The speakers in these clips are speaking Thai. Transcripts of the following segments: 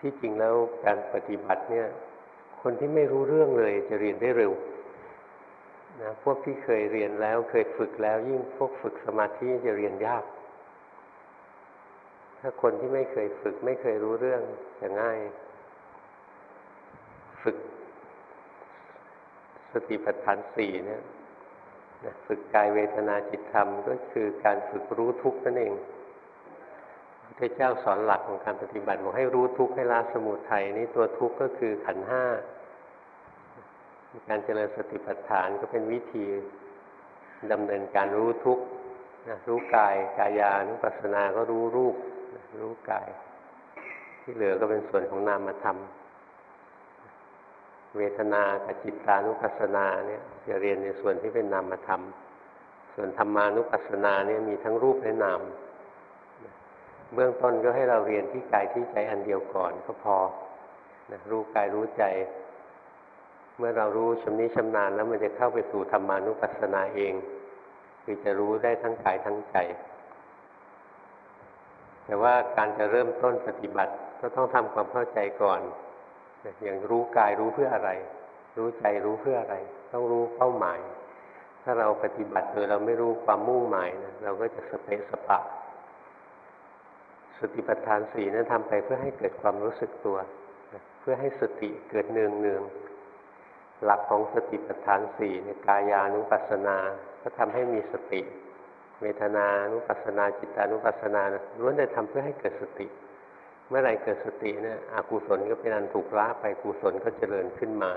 ที่จริงแล้วการปฏิบัติเนี่ย คนที่ไม่รู้เรื่องเลยจะเรียนได้เร็วนะพวกที่เคยเรียนแล้วเคยฝึกแล้ว ยิ่งพวกฝึกสมาธิจะเรียนยาก ถ้าคนที่ไม่เคยฝึก ไม่เคยรู้เรื่องจะง่าย ฝึก สติปัฏฐานสี่เนี่ยฝึกกายเวทนาจิตธรรม ก็คือการฝึกรู้ทุกข์นั่นเอง พระเจ้าสอนหลักของการปฏิบัติบอกให้รู้ทุกข์ให้ละสมุทัยนี่ตัวทุกข์ก็คือขันห้าการเจริญสติปัฏฐานก็เป็นวิธีดำเนินการรู้ทุกข์รู้กายกายานุปัสสนาก็รู้รูปรู้กาย ที่เหลือก็เป็นส่วนของนามธรรมาเวทนากับจิตานุปัสสนาเนี่ยจะเรียนในส่วนที่เป็นนามธรรม ส่วนธรรมานุปัสสนาเนี่ยมีทั้งรูปและนาม เบื้องต้นก็ให้เราเรียนที่กายที่ใจอันเดียวก่อนก็พอนะรู้กายรู้ใจ เมื่อเรารู้ชำนิชำนาญแล้วมันจะเข้าไปสู่ธรรมานุปัสสนาเอง คือจะรู้ได้ทั้งกายทั้งใจ แต่ว่าการจะเริ่มต้นปฏิบัติก็ต้องทำความเข้าใจก่อนอย่างรู้กายรู้เพื่ออะไร รู้ใจรู้เพื่ออะไร ต้องรู้เป้าหมาย ถ้าเราปฏิบัติโดยเราไม่รู้ความมุ่งหมายนะเราก็จะสเปะสปะ สติปัฏฐานสี่นั้นทำไปเพื่อให้เกิดความรู้สึกตัว เพื่อให้สติเกิดเนืองเนืองหลักของสติปัฏฐานสี่เนี่ยกายานุปัสสนา ก็ทำให้มีสติ เวทนานุปัสสนาจิตานุปัสสนาล้วนแต่ทำเพื่อให้เกิดสติ เมื่อไรเกิดสติเนี่ยอกุศลก็เป็นอันถูกละไปกุศลก็เจริญขึ้นมา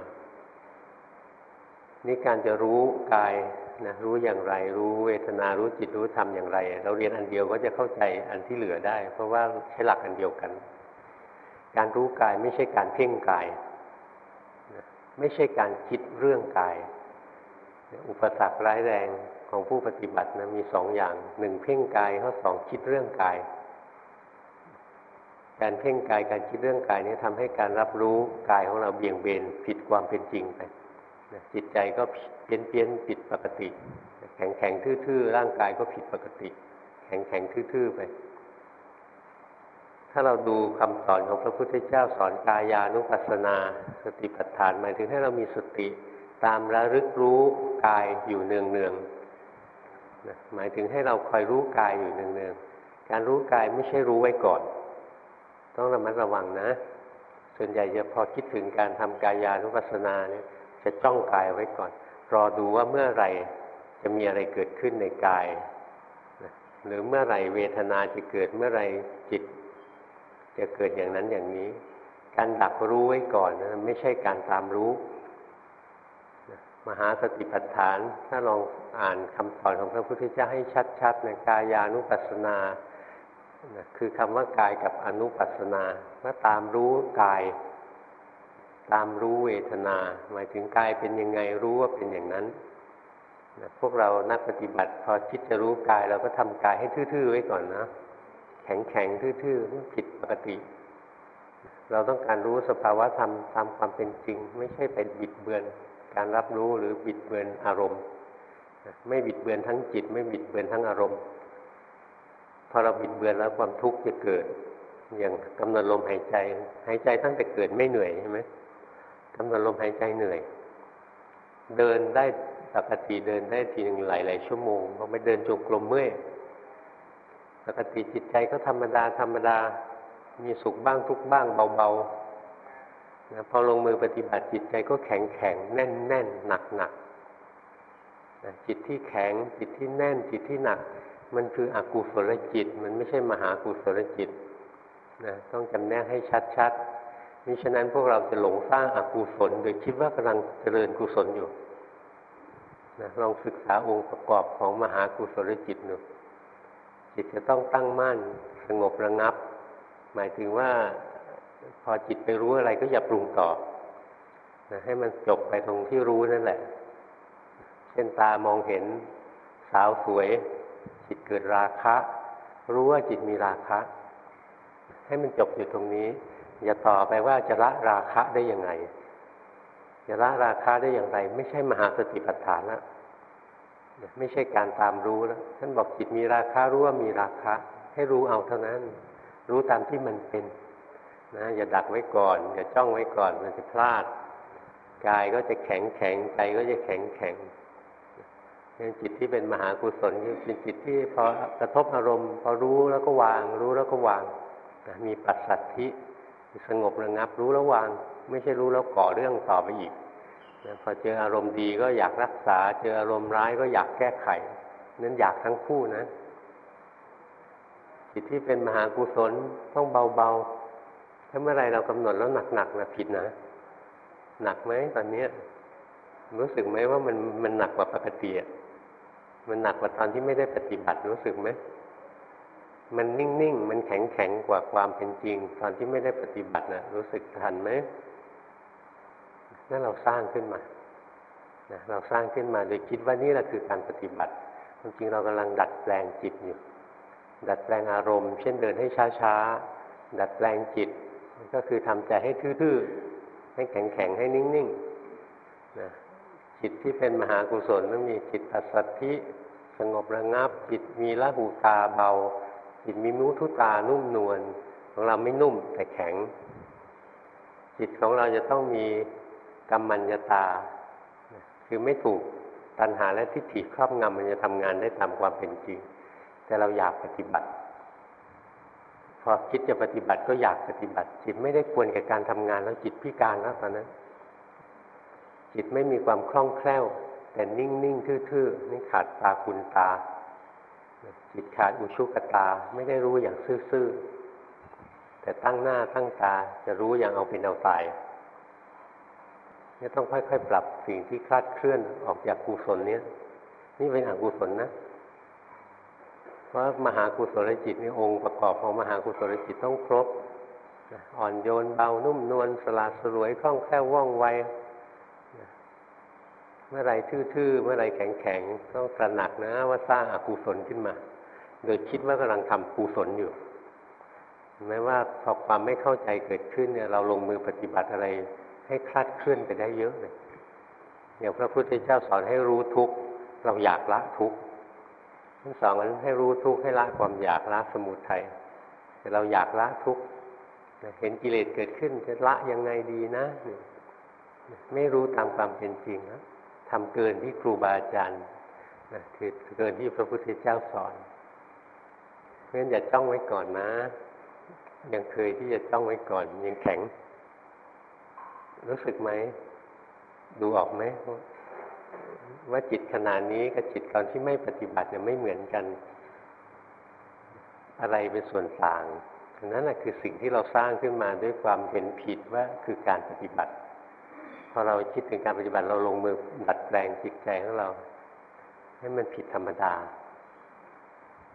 นี่การจะรู้กาย นะรู้อย่างไรรู้เวทนารู้จิตรู้ธรรมอย่างไร เราเรียนอันเดียวก็จะเข้าใจอันที่เหลือได้ เพราะว่าใช้หลักอันเดียวกัน การรู้กายไม่ใช่การเพ่งกาย ไม่ใช่การคิดเรื่องกาย อุปสรรคร้ายแรงของผู้ปฏิบัตินะมีสองอย่างหนึ่งเพ่งกายข้อสองคิดเรื่องกาย การเพ่งกายการคิดเรื่องกายนี้ทำให้การรับรู้กายของเราเบี่ยงเบนผิดความเป็นจริงไป จิตใจก็เพี้ยนเพี้ยนผิดปกติ แข็งแข็งทื่อๆ ร่างกายก็ผิดปกติ แข็งแข็งทื่อๆไป ถ้าเราดูคำสอนของพระพุทธเจ้าสอนกายานุปัสสนา สติปัฏฐานหมายถึงให้เรามีสติตามระลึกรู้กายอยู่เนืองๆหมายถึงให้เราคอยรู้กายอยู่เนืองๆการรู้กายไม่ใช่รู้ไว้ก่อน ต้องระมัดระวังนะ ส่วนใหญ่จะพอคิดถึงการทำกายานุปัสสนาเนี่ย จะจ้องกายไว้ก่อน รอดูว่าเมื่อไหร่จะมีอะไรเกิดขึ้นในกาย หรือเมื่อไหร่เวทนาจะเกิดเมื่อไหร่จิต จะเกิดอย่างนั้นอย่างนี้ การดักรู้ไว้ก่อนนะไม่ใช่การตามรู้ มหาสติปัฏฐาน ถ้าลองอ่านคำสอนของพระพุทธเจ้าให้ชัดๆในกายานุปัสสนาคือคำว่ากายกับอนุปัสนาเมื่อตามรู้กาย ตามรู้เวทนา หมายถึงกายเป็นยังไงรู้ว่าเป็นอย่างนั้นนะพวกเรานักปฏิบัติ พอคิดจะรู้กายเราก็ทำกายให้ทื่อๆไว้ก่อนนะแข็งๆทื่อๆผิดปกติ เราต้องการรู้สภาวะธรรมตามความเป็นจริง ไม่ใช่ไปบิดเบือน การรับรู้หรือบิดเบือนอารมณ์ไม่บิดเบือนทั้งจิต ไม่บิดเบือนทั้งอารมณ์ พอเราบิดเบือนแล้วความทุกข์จะเกิด อย่างกำหนดลมหายใจ หายใจตั้งแต่เกิดไม่เหนื่อยใช่ไหม กำหนดลมหายใจเหนื่อย เดินได้ปกติเดินได้ทีหนึ่งหลายหลายชั่วโมงพอไปเดินจงกรมเมื่อยปกติจิตใจก็ธรรมดาธรรมดา มีสุขบ้างทุกบ้างเบาๆนะพอลงมือปฏิบัติจิตใจก็แข็งแข็งแน่นแน่นหนักหนักจิตที่แข็งจิตที่แน่นจิตที่หนัก มันคืออกุศลจิต มันไม่ใช่มหากุศลจิตนะต้องจำแนกให้ชัดๆ มิฉะนั้นพวกเราจะหลงสร้างอกุศลโดยคิดว่ากำลังเจริญกุศลอยู่นะลองศึกษาองค์ประกอบของมหากุศลจิตดูจิตจะต้องตั้งมั่นสงบระงับ หมายถึงว่าพอจิตไปรู้อะไรก็อย่าปรุงต่อนะให้มันจบไปตรงที่รู้นั่นแหละ เช่นตามองเห็นสาวสวย จิตเกิดราคะ รู้ว่าจิตมีราคะ ให้มันจบอยู่ตรงนี้ อย่าต่อไปว่าจะละราคะได้ยังไงจะละราคะได้อย่างไร ไม่ใช่มหาสติปัฏฐานแล้วไม่ใช่การตามรู้แล้วท่านบอกจิตมีราคะรู้ว่ามีราคะ ให้รู้เอาเท่านั้น รู้ตามที่มันเป็นนะอย่าดักไว้ก่อนอย่าจ้องไว้ก่อนมันจะพลาดกายก็จะแข็งแข็งใจก็จะแข็งแข็งจิตที่เป็นมหากุศลคือเป็นจิตที่พอกระทบอารมณ์ พอรู้แล้วก็วาง รู้แล้วก็วาง มีปัสสัทธิ สงบระงับรู้แล้วาง ไม่ใช่รู้แล้วก่อเรื่องต่อไปอีกนะพอเจออารมณ์ดีก็อยากรักษา เจออารมณ์ร้ายก็อยากแก้ไขนั้นอยากทั้งคู่นะจิตที่เป็นมหากุศลต้องเบาๆ ถ้าเมื่อไรเรากำหนดแล้วหนักๆนะผิดนะ หนักไหมตอนนี้รู้สึกไหมว่ามันมันหนักกว่าปกติมันหนักกว่าตอนที่ไม่ได้ปฏิบัติรู้สึกไหม มันนิ่งๆ มันแข็งๆกว่าความเป็นจริง ตอนที่ไม่ได้ปฏิบัตินะรู้สึกทันไหมนั่นเราสร้างขึ้นมานะเราสร้างขึ้นมาโดยคิดว่านี่แหละคือการปฏิบัติจริงเรากำลังดัดแปลงจิตอยู่ ดัดแปลงอารมณ์ เช่นเดินให้ช้าๆ ดัดแปลงจิต ก็คือทำใจให้ทื่อๆ ให้แข็งๆ ให้นิ่งๆนะจิตที่เป็นมหากุศลต้องมีจิตปัสสัทธิ สงบระงับจิตมีละหูตาเบา จิตมีมุทุตานุ่มนวลของเราไม่นุ่มแต่แข็ง จิตของเราจะต้องมีกรรมัญญาตา คือไม่ถูกตัณหาและทิฏฐิครอบงำมันจะทำงานได้ตามความเป็นจริง แต่เราอยากปฏิบัติ พอคิดจะปฏิบัติก็อยากปฏิบัติ จิตไม่ได้ควรกับการทำงานแล้วจิตพิการแล้วตอนนั้นจิตไม่มีความคล่องแคล่ว แต่นิ่งๆทื่อๆนี่ขาดตาคุณตา จิตขาดอุชุกตาไม่ได้รู้อย่างซื่อๆแต่ตั้งหน้าตั้งตาจะรู้อย่างเอาเป็นเอาตายนี่ต้องค่อยๆ ปรับสิ่งที่คลาดเคลื่อนออกจากกุศลเนี้ยนี่เป็นอกุศลนะเพราะมหากุศลจิตนี่องค์ประกอบของมหากุศลจิตต้องครบอ่อนโยนเบานุ่มนวลสลาดสลวยคล่องแคล่วว่องไว มื่อไรทื่อๆ เมื่อไรแข็งๆ ต้องตระหนักนะ ว่าสร้างอากุศลขึ้นมา โดยคิดว่ากำลังทำกุศลอยู่แม้ว่าพอความไม่เข้าใจเกิดขึ้นเนี่ยเราลงมือปฏิบัติอะไร ให้คลาดเคลื่อนไปได้เยอะเลยอย่างพระพุทธเจ้าสอนให้รู้ทุกข์เราอยากละทุกข์ทั้งสองนั้นให้รู้ทุกข์ให้ละความอยากละสมุทัยแต่เราอยากละทุกข์เห็นกิเลสเกิดขึ้นจะละยังไงดีนะ ไม่รู้ตามความเป็นจริงนะ ทำเกินที่ครูบาอาจารย์นะคือเกินที่พระพุทธเจ้าสอนเพราะฉะนั้นอย่าจ้องไว้ก่อนนะ ยังเคยที่จะจ้องไว้ก่อน ยังแข็ง รู้สึกไหม ดูออกไหมว่าจิตขนาดนี้กับจิตตอนที่ไม่ปฏิบัติเนี่ยไม่เหมือนกัน อะไรเป็นส่วนต่างนั้นแหละคือสิ่งที่เราสร้างขึ้นมาด้วยความเห็นผิดว่าคือการปฏิบัติ พอเราคิดถึงการปฏิบัติเราลงมือดัดแปลงจิตใจของเรา ให้มันผิดธรรมดา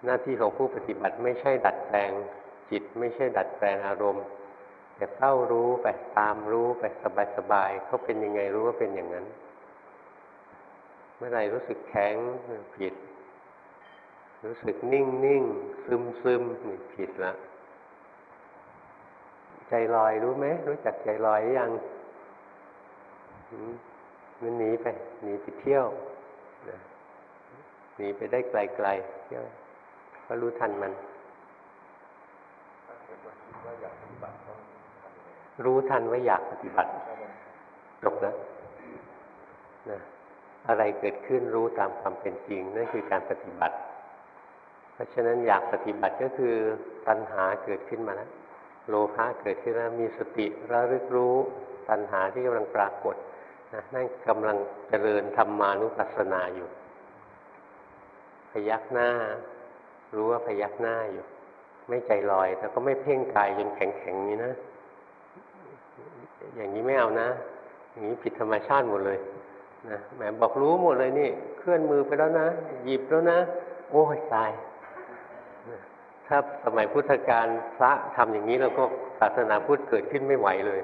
หน้าที่ของผู้ปฏิบัติไม่ใช่ดัดแปลงจิต ไม่ใช่ดัดแปลงอารมณ์แต่เฝ้ารู้ไปตามรู้ไปสบายๆเขาเป็นยังไงรู้ว่าเป็นอย่างนั้น เมื่อไรรู้สึกแข็งผิด รู้สึกนิ่งนิ่งซึมซึมผิดละใจลอยรู้ไหมรู้จักใจลอยยัง มันหนีไปหนีไปเที่ยวหนีไปได้ไกลๆเที่ยวก็รู้ทันมัน รู้ทันว่าอยากปฏิบัติจบแล้วนะอะไรเกิดขึ้นรู้ตามความเป็นจริง นั่นคือการปฏิบัติ เพราะฉะนั้นอยากปฏิบัติก็คือตัณหาเกิดขึ้นมาแล้วโลภะเกิดขึ้นแล้วมีสติระลึกรู้ตัณหาที่กำลังปรากฏ นะนั่นกำลังเจริญธรรมานุปัสสนาอยู่ พยักหน้า รู้ว่าพยักหน้าอยู่ ไม่ใจลอยแล้วก็ไม่เพ่งกายจนแข็งๆนี้นะ อย่างนี้ไม่เอานะอย่างนี้ผิดธรรมชาติหมดเลยนะแหมบอกรู้หมดเลยนี่ เคลื่อนมือไปแล้วนะหยิบแล้วนะโอ้ยตายถ้าสมัยพุทธกาลพระทำอย่างนี้แล้วก็ศาสนาพุทธเกิดขึ้นไม่ไหวเลย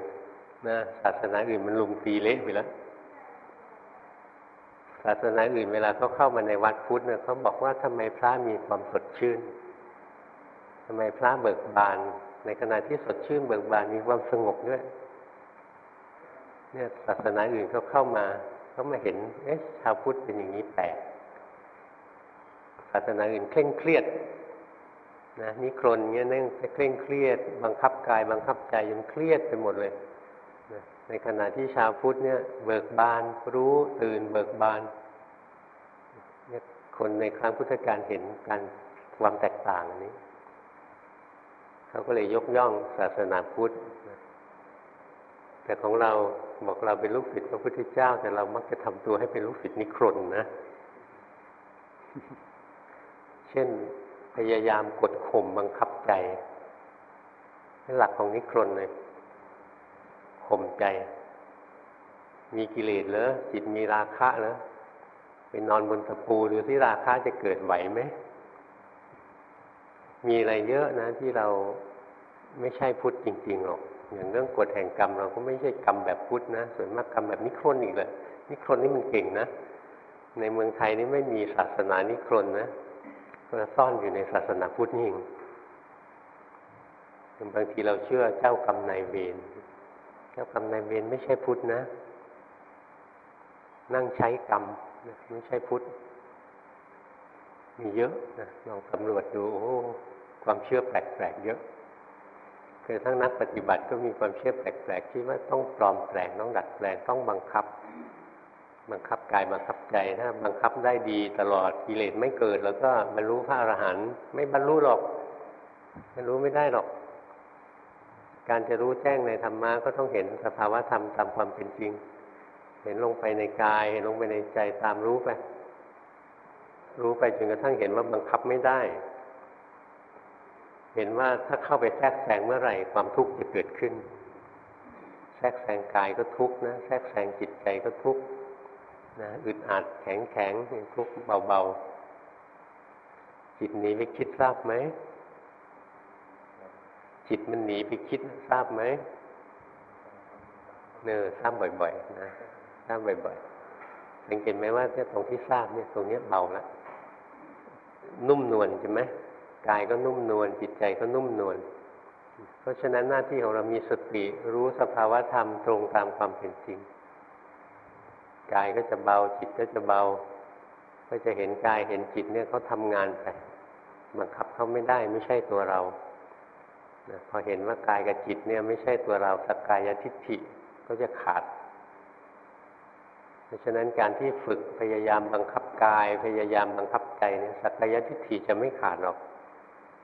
นะศาสนาอื่นมันลุมตีเละไปแล้วศาสนาอื่นเวลาเขาเข้ามาในวัดพุทธเนี่ยเขาบอกว่าทำไมพระมีความสดชื่นทำไมพระเบิกบาน ในขณะที่สดชื่นเบิกบานมีความสงบด้วย เนี่ยศาสนาอื่นเขาเข้ามาเขามาเห็นเอ๊ะชาวพุทธเป็นอย่างนี้แปลกศาสนาอื่นเคร่งเครียดนะนิครนเงี้ยนั่งเคร่งเครียด บังคับกาย บังคับใจจนเครียดไปหมดเลย ในขณะที่ชาวพุทธเนี่ย เบิกบานรู้ตื่นเบิกบานเนี่ยคนในครั้งพุทธกาลเห็นการความแตกต่างนี้ เขาก็เลยยกย่องศาสนาพุทธ แต่ของเราบอกเราเป็นลูกศิษย์พระพุทธเจ้า แต่เรามักจะทำตัวให้เป็นลูกศิษย์นิครนนะ เช่นพยายามกดข่มบังคับใจหลักของนิครนเลย ข่มใจ มีกิเลสเหรอจิตมีราคะเหรอไปนอนบนตะปูดูที่ราคะจะเกิดไหวไหม มีอะไรเยอะนะ ที่เราไม่ใช่พุทธจริงๆหรอก อย่างเรื่องกฎแห่งกรรม เราก็ไม่ใช่กรรมแบบพุทธนะ ส่วนมากกรรมแบบนิครนอีกเลยนิครนนี่มันเก่งนะ ในเมืองไทยนี่ไม่มีศาสนานิครนนะก็ซ่อนอยู่ในศาสนาพุทธนี่เองบางทีเราเชื่อเจ้ากรรมนายเวร เจ้ากรรมนายเวรไม่ใช่พุทธนะ นั่งใช้กรรมไม่ใช่พุทธ มีเยอะนะลองสำรวจดูโอ้ความเชื่อแปลกๆเยอะคือทั้งนักปฏิบัติก็มีความเชื่อแปลกๆที่ว่าต้องปลอมแปลงต้องดัดแปลงต้องบังคับ บังคับกายบังคับใจถ้าบังคับได้ดีตลอดกิเลสไม่เกิด แล้วก็บรรลุพระอรหันต์ไม่บรรลุหรอกบรรลุไม่ได้หรอก การจะรู้แจ้งในธรรมะก็ต้องเห็นสภาวะธรรมตามความเป็นจริง เห็นลงไปในกายเห็นลงไปในใจตามรู้ไป รู้ไปจนกระทั่งเห็นว่าบังคับไม่ได้ เห็นว่าถ้าเข้าไปแทรกแซงเมื่อไหร่ ความทุกข์จะเกิดขึ้น แทรกแซงกายก็ทุกข์นะ แทรกแซงจิตใจก็ทุกข์นะอึดอัดแข็งแข็งทุกข์เบาๆจิตนี้ไปคิดทราบไหม จิตมันหนีไปคิดทราบไหมเนอทราบบ่อยๆนะทราบบ่อยๆสังเกตไหมว่าเนี่ยตรงที่ทราบเนี่ยตรงเนี้ยเบาแล้วนุ่มนวลใช่ไหมกายก็นุ่มนวลจิตใจก็นุ่มนวลเพราะฉะนั้นหน้าที่ของเรามีสติรู้สภาวะธรรมตรงตามความเป็นจริงกายก็จะเบาจิตก็จะเบา ก็จะเห็นกายเห็นจิตเนี่ยเขาทำงานไปบังคับเขาไม่ได้ไม่ใช่ตัวเรา นะพอเห็นว่ากายกับจิตเนี่ยไม่ใช่ตัวเราสักกายทิฏฐิก็จะขาด เพราะฉะนั้นการที่ฝึกพยายามบังคับกาย พยายามบังคับใจเนี่ยสักกายทิฏฐิจะไม่ขาดหรอก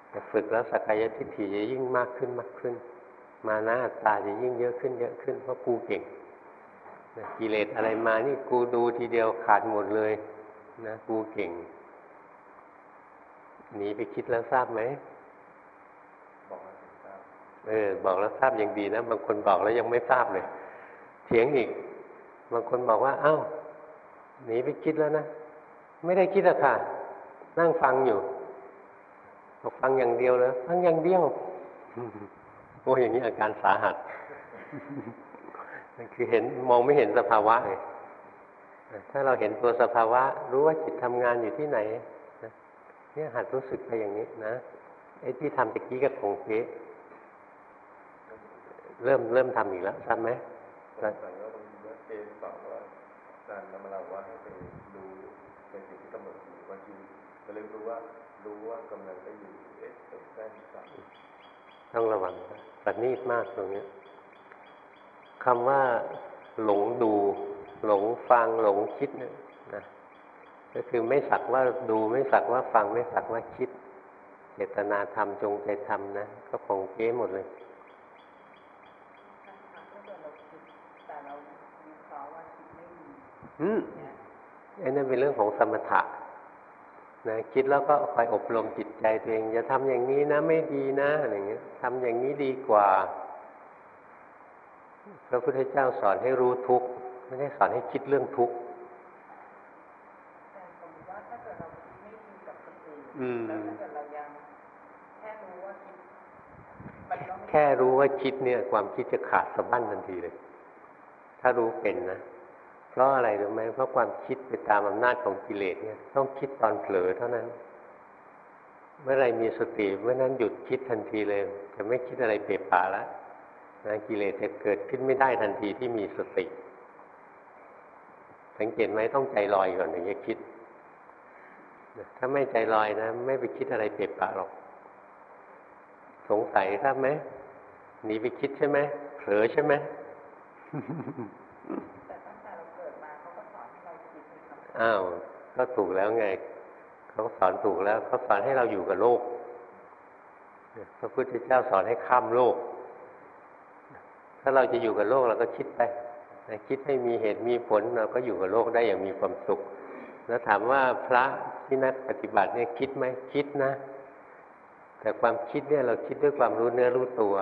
แต่ฝึกแล้วสักกายทิฏฐิจะยิ่งมากขึ้นมากขึ้น มานะอัตตาจะยิ่งเยอะขึ้นเยอะขึ้นเพราะกูเก่งกิเลสอะไรมานี่กูดูทีเดียวขาดหมดเลยนะกูเก่งหนีไปคิดแล้วทราบไหมบอกแล้วทราบ เออบอกแล้วทราบอย่างดีนะบางคนบอกแล้วยังไม่ทราบเลยเถียงอีก บางคนบอกว่า เอ้าหนีไปคิดแล้วนะไม่ได้คิดอะค่ะ นั่งฟังอยู่บอกฟังอย่างเดียวเลยฟังอย่างเดียวโอ้อย่างนี้อาการสาหัสคือเห็นมองไม่เห็นสภาวะเลยถ้าเราเห็นตัวสภาวะ รู้ว่าจิตทำงานอยู่ที่ไหนเนี่ยหัดรู้สึกไปอย่างนี้นะไอ้ที่ทำตะกี้กับงเก๊ เริ่มเริ่มทำอีกแล้วทราบไหมสั่ว่าตรงนี้เกณฑ์บอกว่าอาจารย์นำเราว่าให้ไปดูในสิ่งที่กำหนดอยู่บางทีจะเริ่มรู้ว่ารู้ว่ากำลังไปอยู่เอ็กซ์แซนสัต้องระวังประณีตมากตรงนี้คำว่าหลงดู หลงฟังหลงคิดเนี่ยนะก็คือไม่สักว่าดูไม่สักว่าฟังไม่สักว่าคิด เจตนาทำจงใจทำนะ ก็คงเก้หมดเลย อืมไอ้นั่นเป็นเรื่องของสมถะนะคิดแล้วก็คอยอบรมจิตใจตัวเองอย่าทำอย่างนี้นะไม่ดีนะอะไรเงี้ยทำอย่างนี้ดีกว่า พระพุทธเจ้าสอนให้รู้ทุกข์ไม่ได้สอนให้คิดเรื่องทุกข์แค่รู้ว่าคิดเนี่ย ความคิดจะขาดสะบั้นทันทีเลย ถ้ารู้เป็นนะ เพราะอะไรรู้ไหมเพราะความคิดไปตามอำนาจของกิเลสเนี่ย ต้องคิดตอนเผลอเท่านั้น เมื่อไรมีสติเมื่อนั้นหยุดคิดทันทีเลย จะไม่คิดอะไรเปรปาล้วนะกิเลสจะเกิดขึ้นไม่ได้ทันทีที่มีสติ สังเกตไหมต้องใจลอยก่อนถึงจะคิด ถ้าไม่ใจลอยนะ ไม่ไปคิดอะไรเปรปาหรอก สงสัยครับไหมหนีไปคิดใช่ไหมเผลอใช่ไหม อ้าวก็ถูกแล้วไงเขาสอนถูกแล้วเขาสอนให้เราอยู่กับโลกพระพุทธเจ้าสอนให้ข้ามโลก ถ้าเราจะอยู่กับโลกเราก็คิดไปคิดให้มีเหตุมีผลเราก็อยู่กับโลกได้อย่างมีความสุข แล้วถามว่าพระที่นักปฏิบัติเนี่ยคิดไหมคิดนะ แต่ความคิดเนี่ยเราคิดด้วยความรู้เนื้อรู้ตัว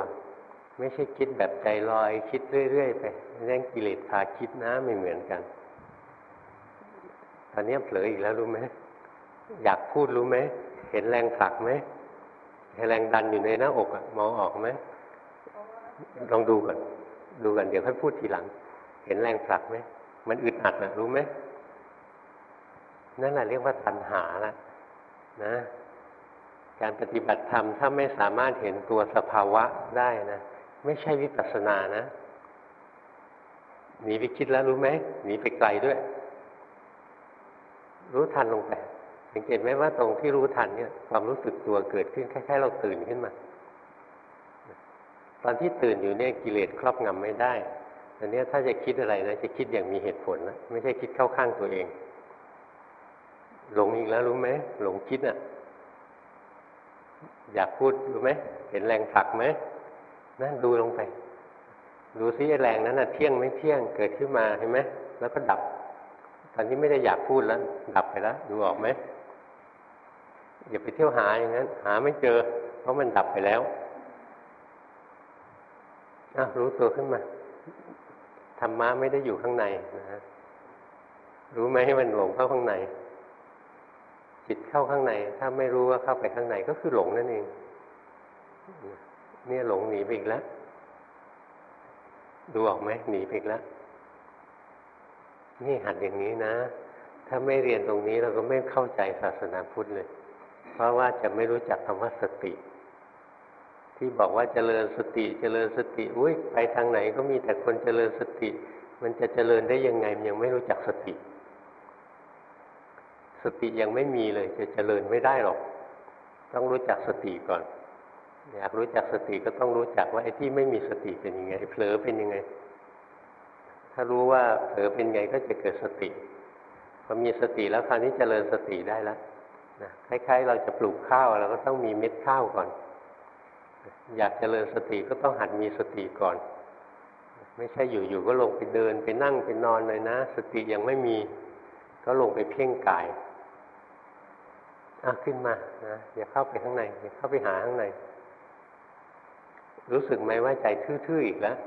ไม่ใช่คิดแบบใจลอย คิดเรื่อยๆไปเรื่องกิเลสพาคิดนะไม่เหมือนกัน ตอนนี้เผลออีกแล้วรู้ไหมอยากพูดรู้ไหมเห็นแรงผลักไหมเห็นแรงดันอยู่ในหน้าอกอะมองออกไหมลองดูก่อนดูกันเดี๋ยวค่อยพูดทีหลัง เห็นแรงผลักไหมมันอึดอัดนะรู้ไหมนั่นแหละเรียกว่าตัณหาละนะ การปฏิบัติธรรมถ้าไม่สามารถเห็นตัวสภาวะได้นะไม่ใช่วิปัสสนานะหนีไปคิดแล้วรู้ไหมหนีไปไกลด้วย รู้ทันลงไปสังเกตไหมว่าตรงที่รู้ทันเนี่ยความรู้สึกตัวเกิดขึ้นคล้ายๆเราตื่นขึ้นมา ตอนที่ตื่นอยู่เนี่ยกิเลสครอบงำไม่ได้อันนี้ถ้าจะคิดอะไรนะจะคิดอย่างมีเหตุผลนะไม่ใช่คิดเข้าข้างตัวเอง หลงอีกแล้วรู้ไหมหลงคิดอะ อยากพูดรู้ไหมเห็นแรงผลักไหมนั่นดูลงไป ดูซิแรงนั้นน่ะเที่ยงไม่เที่ยงเกิดขึ้นมาเห็นไหมแล้วก็ดับ อนนี้ไม่ได้อยากพูดแล้วดับไปแล้วดูออกไหมอย่าไปเที่ยวหาอย่างนั้น หาไม่เจอ เพราะมันดับไปแล้วอะรู้ตัวขึ้นมาธรรมะไม่ได้อยู่ข้างในนะรู้ไหมให้มันหลงเข้าข้างใน จิตเข้าข้างใน ถ้าไม่รู้ว่าเข้าไปข้างในก็คือหลงนั่นเอง เนี่ยหลงหนีไปอีกแล้วดูออกไหมหนีไปอีกแล้ว นี่หัดอย่างนี้นะ ถ้าไม่เรียนตรงนี้เราก็ไม่เข้าใจศาสนาพุทธเลย เพราะว่าจะไม่รู้จักคำว่าสติ ที่บอกว่าเจริญสติเจริญสติอุ้ยไปทางไหนก็มีแต่คนเจริญสติ มันจะเจริญได้ยังไงมันยังไม่รู้จักสติ สติยังไม่มีเลย จะเจริญไม่ได้หรอก ต้องรู้จักสติก่อน อยากรู้จักสติก็ต้องรู้จักว่าไอ้ที่ไม่มีสติเป็นยังไงเผลอเป็นยังไง ถ้ารู้ว่าเผลอเป็นไงก็จะเกิดสติพอมีสติแล้วคราวนี้เจริญสติได้แล้วนะคล้ายๆ เราจะปลูกข้าวเราก็ต้องมีเม็ดข้าวก่อน อยากเจริญสติก็ต้องหัดมีสติก่อน ไม่ใช่อยู่ๆก็ลงไปเดินไปนั่งไปนอนเลยนะ สติยังไม่มีก็ลงไปเพ่งกายอะขึ้นมานะอย่าเข้าไปข้างในอย่าเข้าไปหาข้างใน รู้สึกไหมว่าใจทื่อๆอีกแล้ว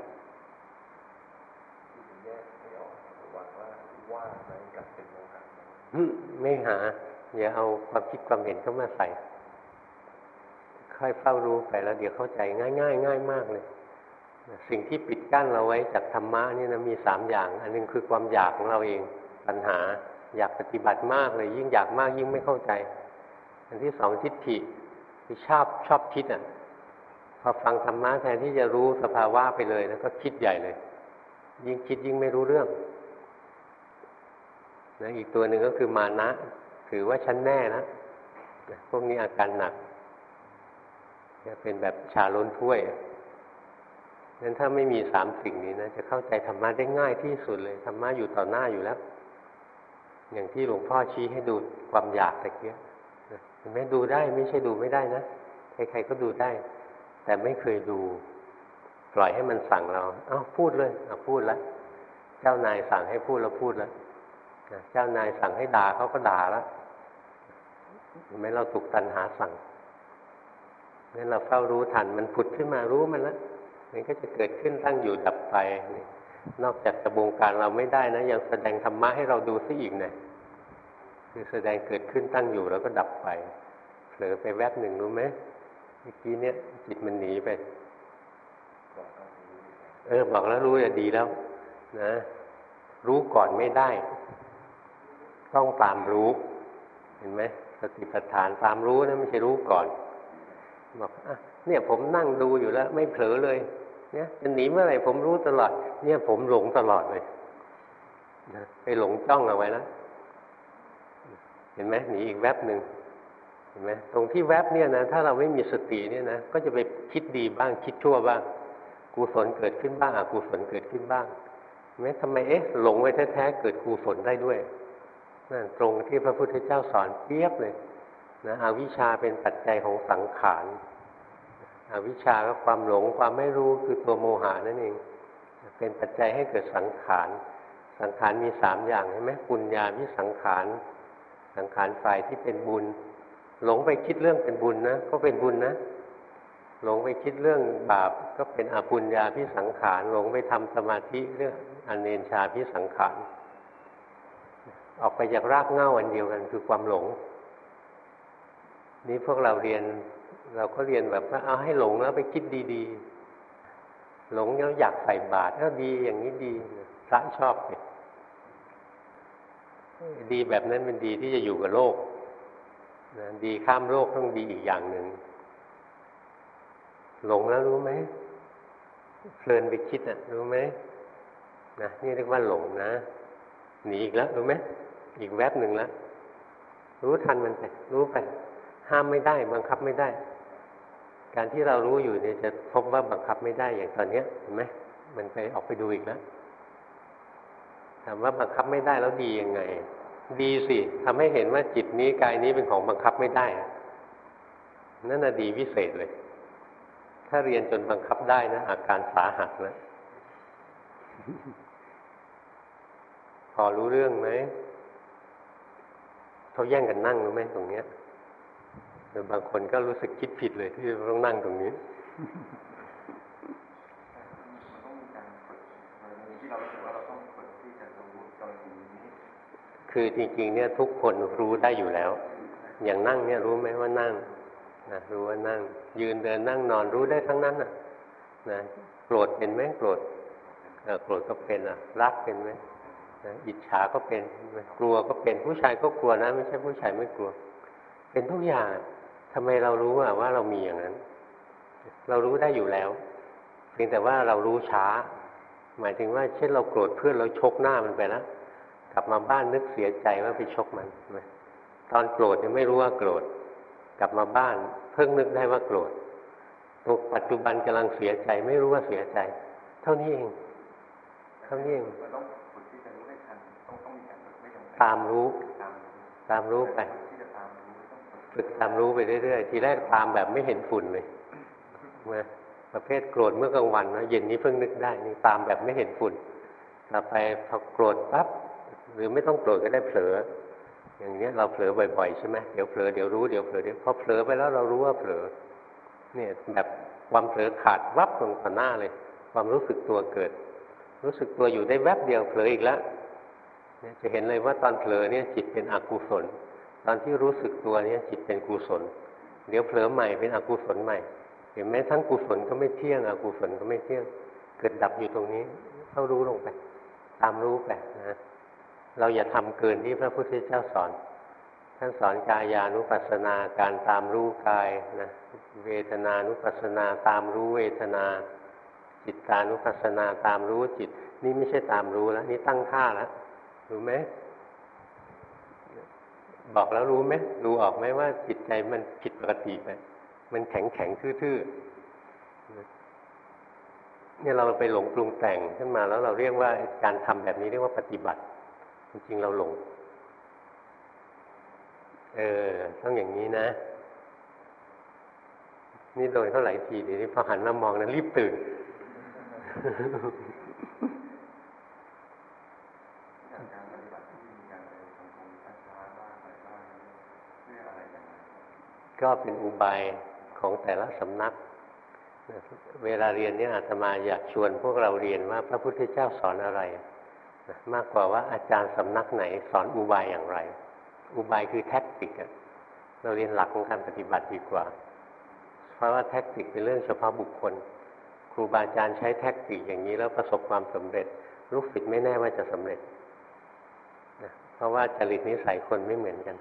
ไม่หา อย่าเอาความคิดความเห็นเข้ามาใส่ ค่อยเฝ้ารู้ไปแล้วเดี๋ยวเข้าใจง่ายง่ายง่ายมากเลย สิ่งที่ปิดกั้นเราไว้จากธรรมะนี่นะมีสามอย่าง อันนึงคือความอยากของเราเองปัญหา อยากปฏิบัติมากเลย ยิ่งอยากมากยิ่งไม่เข้าใจ อันที่สองทิฏฐิที่ชอบชอบคิดอะพอฟังธรรมะแทนที่จะรู้สภาวะไปเลย แล้วก็คิดใหญ่เลย ยิ่งคิดยิ่งไม่รู้เรื่อง นะอีกตัวหนึ่งก็คือมานะ ถือว่าฉันแน่นะพวกนี้อาการหนักจะเป็นแบบชาล้นถ้วยนั้นถ้าไม่มีสามสิ่งนี้นะจะเข้าใจธรรมะได้ง่ายที่สุดเลยธรรมะอยู่ต่อหน้าอยู่แล้ว อย่างที่หลวงพ่อชี้ให้ดูความอยากตะเกียห็นไหมดูได้ไม่ใช่ดูไม่ได้นะใครๆก็ดูได้ แต่ไม่เคยดู ปล่อยให้มันสั่งเรา เอา้าพูดเลยเอาพูดแล้วเจ้านายสั่งให้พูดแล้วพูดแล้ว เจ้านายสั่งให้ด่าเขาก็ด่าแล้วเห็นไหมเราถูกตันหาสั่งนั่นเราเฝ้ารู้ทันมันผุดขึ้นมารู้มันแล้วมันก็จะเกิดขึ้นตั้งอยู่ดับไป นอกจากจะบงการเราไม่ได้นะ ยังแสดงธรรมะให้เราดูซะอีกเนี่ยคือแสดงเกิดขึ้นตั้งอยู่แล้วก็ดับไปเผลอไปแวบหนึ่งรู้ไหมเมื่อกี้เนี้ยจิตมันหนีไป เออบอกแล้วรู้จะดีแล้ว นะ รู้ก่อนไม่ได้ ต้องตามรู้ เห็นไหมสติปัฏฐานตามรู้นะไม่ใช่รู้ก่อนบอกอะเนี่ยผมนั่งดูอยู่แล้ว ไม่เผลอเลย เนี่ยจะหนีเมื่อไหร่ผมรู้ตลอด เนี่ยผมหลงตลอดเลยนะไปหลงจ้องเอาไว้แล้วเห็นไหมหนีอีกแวบหนึ่งเห็นไหมตรงที่แวบเนี่ยนะถ้าเราไม่มีสติเนี่ยนะก็จะไปคิดดีบ้างคิดชั่วบ้างกุศลเกิดขึ้นบ้างอกุศลเกิดขึ้นบ้างเห็นไหมทำไมเอ๊ะหลงไว้แท้ๆเกิดกุศลได้ด้วย นั่นตรงที่พระพุทธเจ้าสอนเปียบเลยนะอวิชชาเป็นปัจจัยของสังขารอวิชชาก็ความหลงความไม่รู้คือตัวโมหานั่นเอง เป็นปัจจัยให้เกิดสังขาร สังขารมีสามอย่างใช่ไหมปุญญาวิสังขาร สังขารฝ่ายที่เป็นบุญ หลงไปคิดเรื่องเป็นบุญนะก็เป็นบุญนะ หลงไปคิดเรื่องบาปก็เป็นอปุญญาพิสังขาร หลงไปทำสมาธิเรื่องอเนนชาพิสังขาร ออกไปจากรากเหง้าอันเดียวกันคือความหลง นี้พวกเราเรียนเราก็เรียนแบบว่าเอาให้หลงแล้วไปคิดดีๆ หลงแล้วอยากใส่บาตรก็ดีอย่างนี้ดีพระชอบเลยดีแบบนั้นเป็นดีที่จะอยู่กับโลกนะดีข้ามโลกต้องดีอีกอย่างหนึ่งหลงแล้วรู้ไหมเพลินไปคิดอะ รู้ไหมนะนี่เรียกว่าหลงนะหนีอีกแล้วรู้ไหม อีกแวบหนึ่งแล้วรู้ทันมันไปรู้ไป ห้ามไม่ได้ บังคับไม่ได้ การที่เรารู้อยู่เนี่ยจะพบว่าบังคับไม่ได้อย่างตอนเนี้ยเห็นไหมมันไปออกไปดูอีกแล้วถามว่าบังคับไม่ได้แล้วดียังไง ดีสิทำให้เห็นว่าจิตนี้กายนี้เป็นของบังคับไม่ได้นั่นน่ะดีวิเศษเลย ถ้าเรียนจนบังคับได้นะอาการสาหัสนะพอรู้เรื่องไหม เขาแย่งกันนั่งรู้ไหมตรงเนี้ยหรือบางคนก็รู้สึกคิดผิดเลยที่ต้องนั่งตรงนี้คือจริงๆเนี่ยทุกคนรู้ได้อยู่แล้ว อย่างนั่งเนี่ยรู้ไหมว่านั่งนะรู้ว่านั่ง ยืนเดินนั่งนอนรู้ได้ทั้งนั้นนะนะโกรธเป็นไหมโกรธโกรธก็เป็นอะ รักเป็นไหม นะอิจฉาก็เป็นกลัวก็เป็นผู้ชายก็กลัวนะ ไม่ใช่ผู้ชายไม่กลัว เป็นทุกอย่างทำไมเรารู้ว่าเรามีอย่างนั้น เรารู้ได้อยู่แล้ว เพียงแต่ว่าเรารู้ช้า หมายถึงว่า เช่นเราโกรธเพื่อนเราชกหน้ามันไปแล้วกลับมาบ้านนึกเสียใจว่าไปชกมันตอนโกรธยังไม่รู้ว่าโกรธ กลับมาบ้าน เพิ่งนึกได้ว่าโกรธตรงปัจจุบันกำลังเสียใจ ไม่รู้ว่าเสียใจ เท่านี้เองเท่านี้เอง ตามรู้ ตามรู้ไปฝึกตามรู้ไปเรื่อยๆ ทีแรกตามแบบไม่เห็นฝุ่นเลยมาประเภทโกรธเมื่อกลางวันนะเย็นนี้เพิ่งนึกได้นี่ตามแบบไม่เห็นฝุ่นต่อไปพอโกรธปั๊บหรือไม่ต้องโกรธก็ได้เผลอ อย่างเนี้ยเราเผลอบ่อยๆใช่ไหมเดี๋ยวเผลอเดี๋ยวรู้เดี๋ยวเผลอเดี๋ยวพอเผลอไปแล้วเรารู้ว่าเผลอ เนี่ยแบบความเผลอขาดวับลงต่อหน้าเลย ความรู้สึกตัวเกิด รู้สึกตัวอยู่ได้แวบเดียวเผลออีกแล้ว จะเห็นเลยว่าตอนเผลอเนี่ยจิตเป็นอกุศล ตอนที่รู้สึกตัวเนี่ยจิตเป็นกุศล เดี๋ยวเผลอใหม่เป็นอกุศลใหม่ เห็นไหมทั้งกุศลก็ไม่เที่ยงอกุศลก็ไม่เที่ยง เกิดดับอยู่ตรงนี้เข้ารู้ลงไป ตามรู้ไปนะเราอย่าทำเกินที่พระพุทธเจ้าสอนท่านสอนกายานุปัสสนาการตามรู้กายนะเวทนานุปัสสนาตามรู้เวทนา จิตตานุปัสสนาตามรู้จิต นี่ไม่ใช่ตามรู้แล้ว นี่ตั้งท่าแล้ว รู้ไหมบอกแล้วรู้ไหมรู้ออกไหมว่าจิตใจมันผิดปกติไปมันแข็งแข็งทื่อๆเนี่ยเราไปหลงปรุงแต่งขึ้นมาแล้วเราเรียกว่าการทำแบบนี้เรียกว่าปฏิบัติ จริงๆเราหลง เออต้องอย่างนี้นะนี่โดนเท่าไหร่ทีเดี๋ยวนี้พอหันมามองนะรีบตื่น ก็เป็นอุบายของแต่ละสำนัก เวลาเรียนเนี่ยอาตมาอยากชวนพวกเราเรียนว่าพระพุทธเจ้าสอนอะไร มากกว่าว่าอาจารย์สำนักไหนสอนอุบายอย่างไร อุบายคือแท็กติกเราเรียนหลักของการปฏิบัติดีกว่า เพราะว่าแท็กติกเป็นเรื่องเฉพาะบุคคล ครูบาอาจารย์ใช้แท็กติกอย่างนี้แล้วประสบความสำเร็จ ลูกศิษย์ไม่แน่ว่าจะสำเร็จ เพราะว่าจริตนิสัยคนไม่เหมือนกัน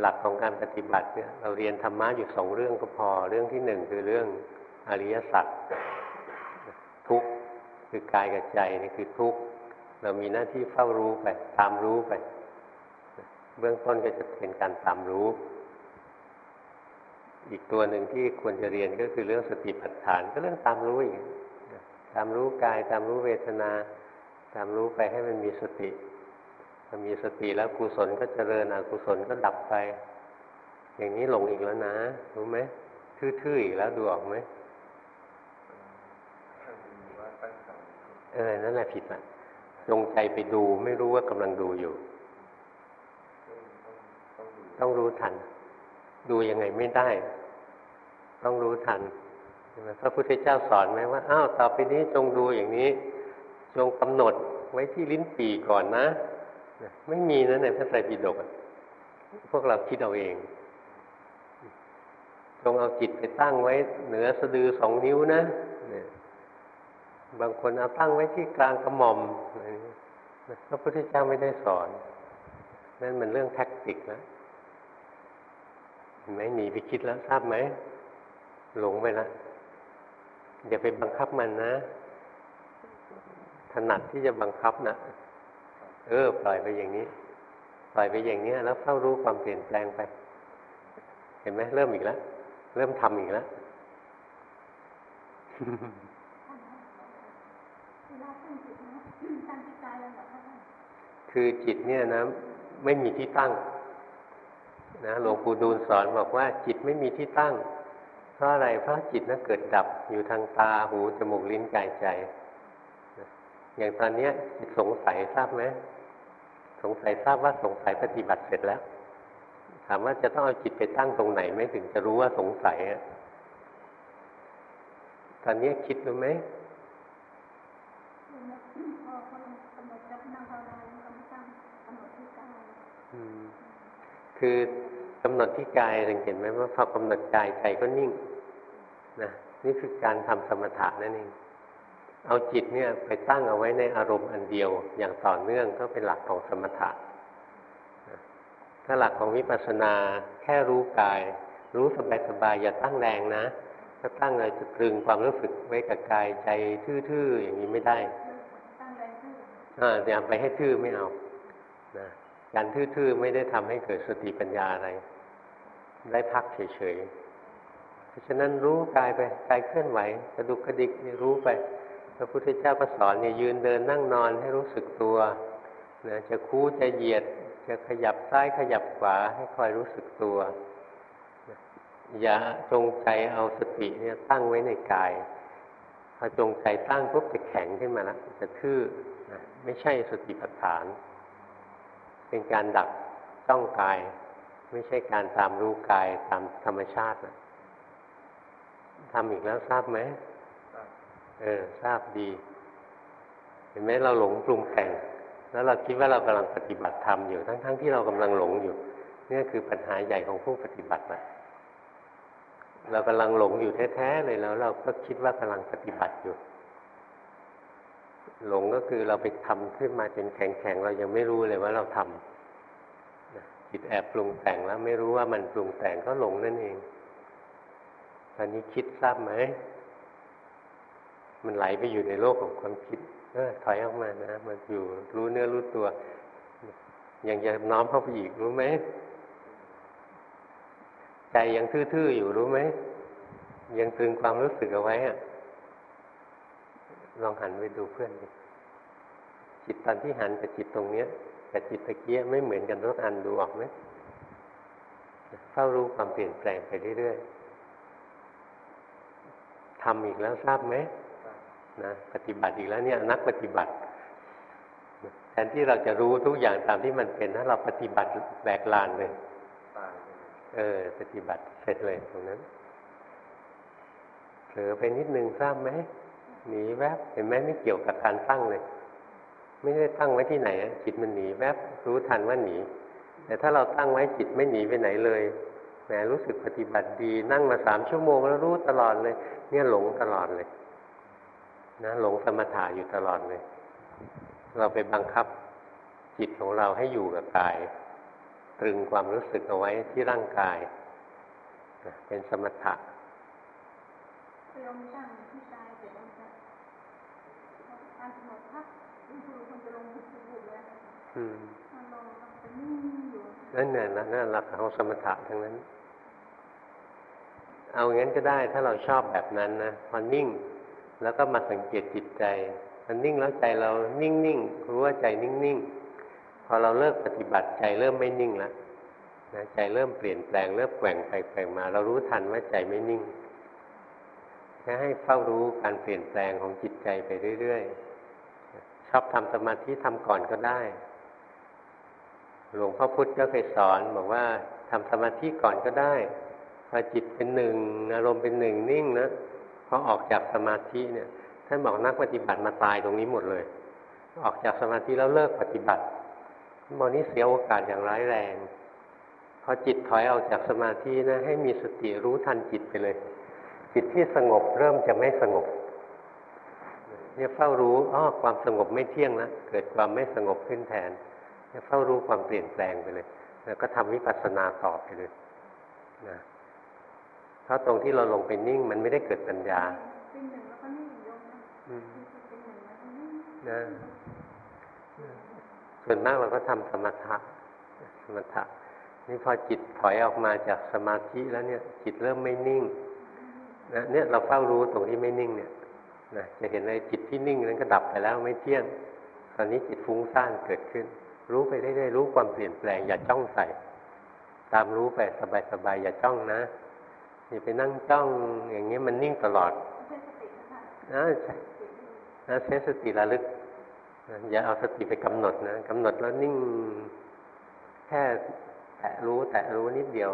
หลักของการปฏิบัติเนี่ยเราเรียนธรรมะอยู่สองเรื่องก็พอ เรื่องที่หนึ่งคือเรื่องอริยสัจทุกข์คือกายกับใจนี่คือทุกข์เรามีหน้าที่เฝ้ารู้ไปตามรู้ไป เบื้องต้นก็จะเป็นการตามรู้ อีกตัวหนึ่งที่ควรจะเรียนก็คือเรื่องสติปัฏฐานก็เรื่องตามรู้อีกตามรู้กาย ตามรู้เวทนา ตามรู้ไปให้มันมีสติ พอมีสติแล้วกุศลก็เจริญอกุศลก็ดับไป อย่างนี้หลงอีกแล้วนะ รู้ไหมทื่อๆอีกแล้วดูออกไหมเออ นั่นแหละผิดละจงใจไปดูไม่รู้ว่ากำลังดูอยู่ ต้องรู้ทัน ดูยังไงไม่ได้ ต้องรู้ทันพระพุทธเจ้าสอนไหมว่า อ้าว ต่อไปนี้จงดูอย่างนี้ จงกำหนดไว้ที่ลิ้นปีก่อนนะ ไม่มีนะในพระไตรปิฎกพวกเราคิดเอาเองจงเอาจิตไปตั้งไว้ เหนือสะดือสองนิ้วนะบางคนเอาตั้งไว้ที่กลางกระหม่อมพระพุทธเจ้าไม่ได้สอน นั่นมันเรื่องแท็กติกแล้วเห็นไหมหนีไปคิดแล้วทราบไหมหลงไปล้วอย่าไปบังคับมันนะ ถนัดที่จะบังคับนะ เออปล่อยไปอย่างนี้ ปล่อยไปอย่างนี้แล้วเฝ้ารู้ความเปลี่ยนแปลงไป เห็นไหมเริ่มอีกแล้วเริ่มทำอีกแล้วคือจิตเนี่ยนะไม่มีที่ตั้งนะหลวงปู่ดูลสอนบอกว่า จิตไม่มีที่ตั้ง เพราะอะไรเพราะจิตนั้นเกิดดับอยู่ทางตาหูจมูกลิ้นกายใจ อย่างตอนนี้จิตสงสัยทราบไหม สงสัยทราบว่าสงสัยปฏิบัติเสร็จแล้ว ถามว่าจะต้องเอาจิตไปตั้งตรงไหนไม่ถึงจะรู้ว่าสงสัยอะตอนนี้คิดรู้ไหมคือกำหนดที่กายสังเกตไหมว่าพอกำหนดกายใจก็นิ่งนะนี่คือการทำสมถะนั่นเอง เอาจิตเนี่ยไปตั้งเอาไว้ในอารมณ์อันเดียวอย่างต่อเนื่องก็เป็นหลักของสมถะถ้าหลักของวิปัสสนาแค่รู้กาย รู้สบายๆอย่าตั้งแรงนะ ถ้าตั้งเลยจะตรึงความรู้สึกไว้กับกายใจทื่อๆอย่างนี้ไม่ได้อ่าอย่าไปให้ทื่อไม่เอานะการทื่อๆไม่ได้ทำให้เกิดสติปัญญาอะไรได้พักเฉยๆเพราะฉะนั้นรู้กายไปกายเคลื่อนไหวกระดุกกระดิกรู้ไป พระพุทธเจ้าก็สอนเนี่ยยืนเดินนั่งนอนให้รู้สึกตัวนะจะคู่จะเหยียด จะขยับซ้ายขยับขวาให้คอยรู้สึกตัว อย่าจงใจเอาสติเนี่ยตั้งไว้ในกายพอจงใจตั้งปุ๊บจะแข็งขึ้นมาแล้วจะทื่อนะไม่ใช่สติปัฏฐาน เป็นการดักจ้องกาย ไม่ใช่การตามรู้กายตามธรรมชาตินะทำอีกแล้วทราบไหม เออทราบดี เห็นไหมเราหลงปรุงแต่ง แล้วเราคิดว่าเรากำลังปฏิบัติธรรมอยู่ทั้งๆทที่เรากำลังหลงอยู่นี่คือปัญหาใหญ่ของผู้ปฏิบัตินะเรากำลังหลงอยู่แท้ๆเลยแล้ว เราก็คิดว่ากำลังปฏิบัติอยู่ หลงก็คือเราไปทำขึ้นมาจนแข็งๆเรายังไม่รู้เลยว่าเราทำจิตแอบปรุงแต่งแล้วไม่รู้ว่ามันปรุงแต่งก็หลงนั่นเองตอนนี้คิดทราบไหม มันไหลไปอยู่ในโลกของความคิดเออถอยออกมานะมันอยู่รู้เนื้อรู้ตัว ยังจะน้อมเข้าไปอีกรู้ไหมใจยังทื่อๆอยู่รู้ไหมยังตึงความรู้สึกเอาไว้อะลองหันไปดูเพื่อนดิจิตตอนที่หันกับจิตตรงเนี้ยกับจิตตะเกียไม่เหมือนกันทุกอันดูออกไหมเฝ้ารู้ความเปลี่ยนแปลงไปเรื่อยๆทำอีกแล้วทราบไหม นะปฏิบัติอีกแล้วเนี่ยนักปฏิบัติแทนที่เราจะรู้ทุกอย่างตามที่มันเป็นถ้าเราปฏิบัติแบกลานเลยเออ ปฏิบัติเสร็จเลยตรงนั้นเผลอไปนิดนึงทราบไหมหนีแวบเห็นไหมไม่เกี่ยวกับการตั้งเลย ไม่ได้ตั้งไว้ที่ไหนจิตมันหนีแวบรู้ทันว่าหนี แต่ถ้าเราตั้งไว้จิตไม่หนีไปไหนเลยแหมรู้สึกปฏิบัติดี นั่งมาสามชั่วโมงแล้วรู้ตลอดเลย เนี่ยหลงตลอดเลย นะหลงสมถะอยู่ตลอดเลย เราไปบังคับจิตของเราให้อยู่กับกาย ตรึงความรู้สึกเอาไว้ที่ร่างกาย เป็นสมถะอืมอารมณ์มันจะนิ่งอยู่นั่นน่ะนะนั่นหลักของสมถะทั้งนั้น เอางั้นก็ได้ ถ้าเราชอบแบบนั้นนะพอนิ่ง แล้วก็มาสังเกตจิตใจ มันนิ่งแล้วใจเรานิ่งๆรู้ว่าใจนิ่งๆพอเราเลิกปฏิบัติใจเริ่มไม่นิ่งแล้วนะใจเริ่มเปลี่ยนแปลงเริ่มแกว่งไปแกว่งมา เรารู้ทันว่าใจไม่นิ่งแค่ให้เฝ้ารู้การเปลี่ยนแปลงของจิตใจไปเรื่อยๆชอบทำสมาธิทำก่อนก็ได้หลวงพ่อพุธก็เคยสอนบอกว่าทำสมาธิก่อนก็ได้พอจิตเป็นหนึ่งอารมณ์เป็นหนึ่งนิ่งนะ พอออกจากสมาธิเนี่ยท่านบอกนักปฏิบัติมาตายตรงนี้หมดเลย ออกจากสมาธิแล้วเลิกปฏิบัติมอนี้เสียโอกาสอย่างร้ายแรง พอจิตถอยออกจากสมาธินะ ให้มีสติรู้ทันจิตไปเลย จิตที่สงบเริ่มจะไม่สงบเนี่ยเฝ้ารู้อ๋อความสงบไม่เที่ยงนะเกิดความไม่สงบขึ้นแทนเนี่ยเฝ้ารู้ความเปลี่ยนแปลงไปเลย แล้วก็ทำวิปัสสนาต่อไปเลยนะ เพราะตรงที่เราลงไปนิ่ง มันไม่ได้เกิดปัญญาเป็นหนึ่งแล้วก็นิ่งยกนะอืมเป็นหนึ่งแล้วก็นิ่งนะส่วนมากเราก็ทำสมถะสมถะนี่พอจิตถอยออกมาจากสมาธิแล้วเนี่ย จิตเริ่มไม่นิ่งนะเนี่ยเราเฝ้ารู้ตรงที่ไม่นิ่งเนี่ยนะจะเห็นเลยจิตที่นิ่งนั้นก็ดับไปแล้วไม่เที่ยง ตอนนี้จิตฟุ้งซ่านเกิดขึ้น รู้ไปเรื่อยๆรู้ความเปลี่ยนแปลง อย่าจ้องใส่ ตามรู้ไปสบายๆอย่าจ้องนะ อย่าไปนั่งจ้องอย่างเงี้ยมันนิ่งตลอดใช้สตินะคะนะใช่นะใช้สติระลึกนะอย่าเอาสติไปกำหนดนะกำหนดแล้วนิ่ง แค่แตะรู้แตะรู้นิดเดียว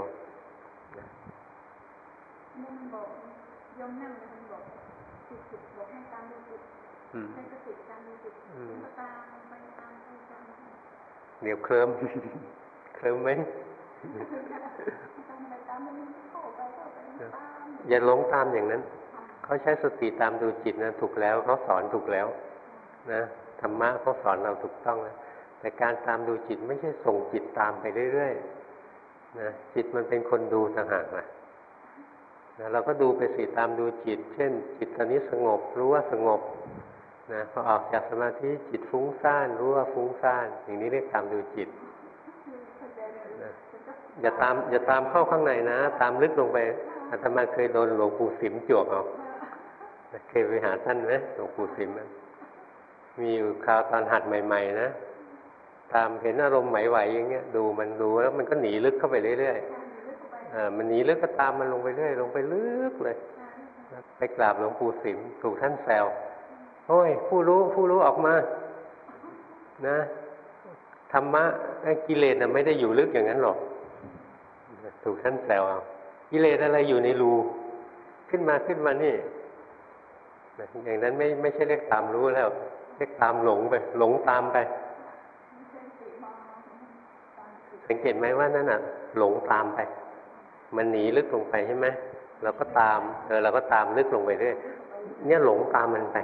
นะมันบอกยมนั่งเลยมันบอกจิตจิตบอกให้ตามดูจิตอืมให้สติตามดูจิตอืมแล้วก็ตามไปตามไปตามไปเดี๋ยวเคลิ้มเคลิ้มไหม อย่าหลงตามอย่างนั้น เขาใช้สติตามดูจิตนะถูกแล้วเขาสอนถูกแล้วนะธรรมะเขาสอนเราถูกต้องนะแต่การตามดูจิตไม่ใช่ส่งจิตตามไปเรื่อยๆนะจิตมันเป็นคนดูต่างหากนะนะเราก็ดูไปสิตามดูจิต เช่น จิตตอนนี้สงบรู้ว่าสงบนะพอออกจากสมาธิจิตฟุ้งซ่านรู้ว่าฟุ้งซ่าน อย่างนี้เรียกตามดูจิต เข้าใจเลย นะ มันก็ อย่าตามอย่าตามเข้าข้างในนะ ตามลึกลงไปอาตมาเคยโดนหลวงปู่สิมจวกเอาเคยไปหาท่านไหมหลวงปู่สิมมีอยู่คราวตอนหัดใหม่ ๆ นะตามเห็นอารมณ์ไหวๆอย่างเงี้ย ดูมันดูแล้วมันก็หนีลึกเข้าไปเรื่อยๆมันหนีลึกก็ตามมันลงไปเรื่อยลงไปลึกเลย ไปกราบหลวงปู่สิมถูกท่านแซวโอ้ย ผู้รู้ผู้รู้ออกมา นะธรรมะกิเลสน่ะไม่ได้อยู่ลึกอย่างนั้นหรอก ถูกท่านแซวเอากิเลสอะไรอยู่ในรูขึ้นมาขึ้นมานี่อย่างนั้นไม่ไม่ใช่เรียกตามรู้แล้วเรียกตามหลงไป หลงตามไป สังเกตไหมว่านั่นน่ะ หลงตามไป มันหนีลึกลงไปใช่ไหมเราก็ตามเออเราก็ตามลึกลงไปเรื่อยเนี่ยหลงตามมันไป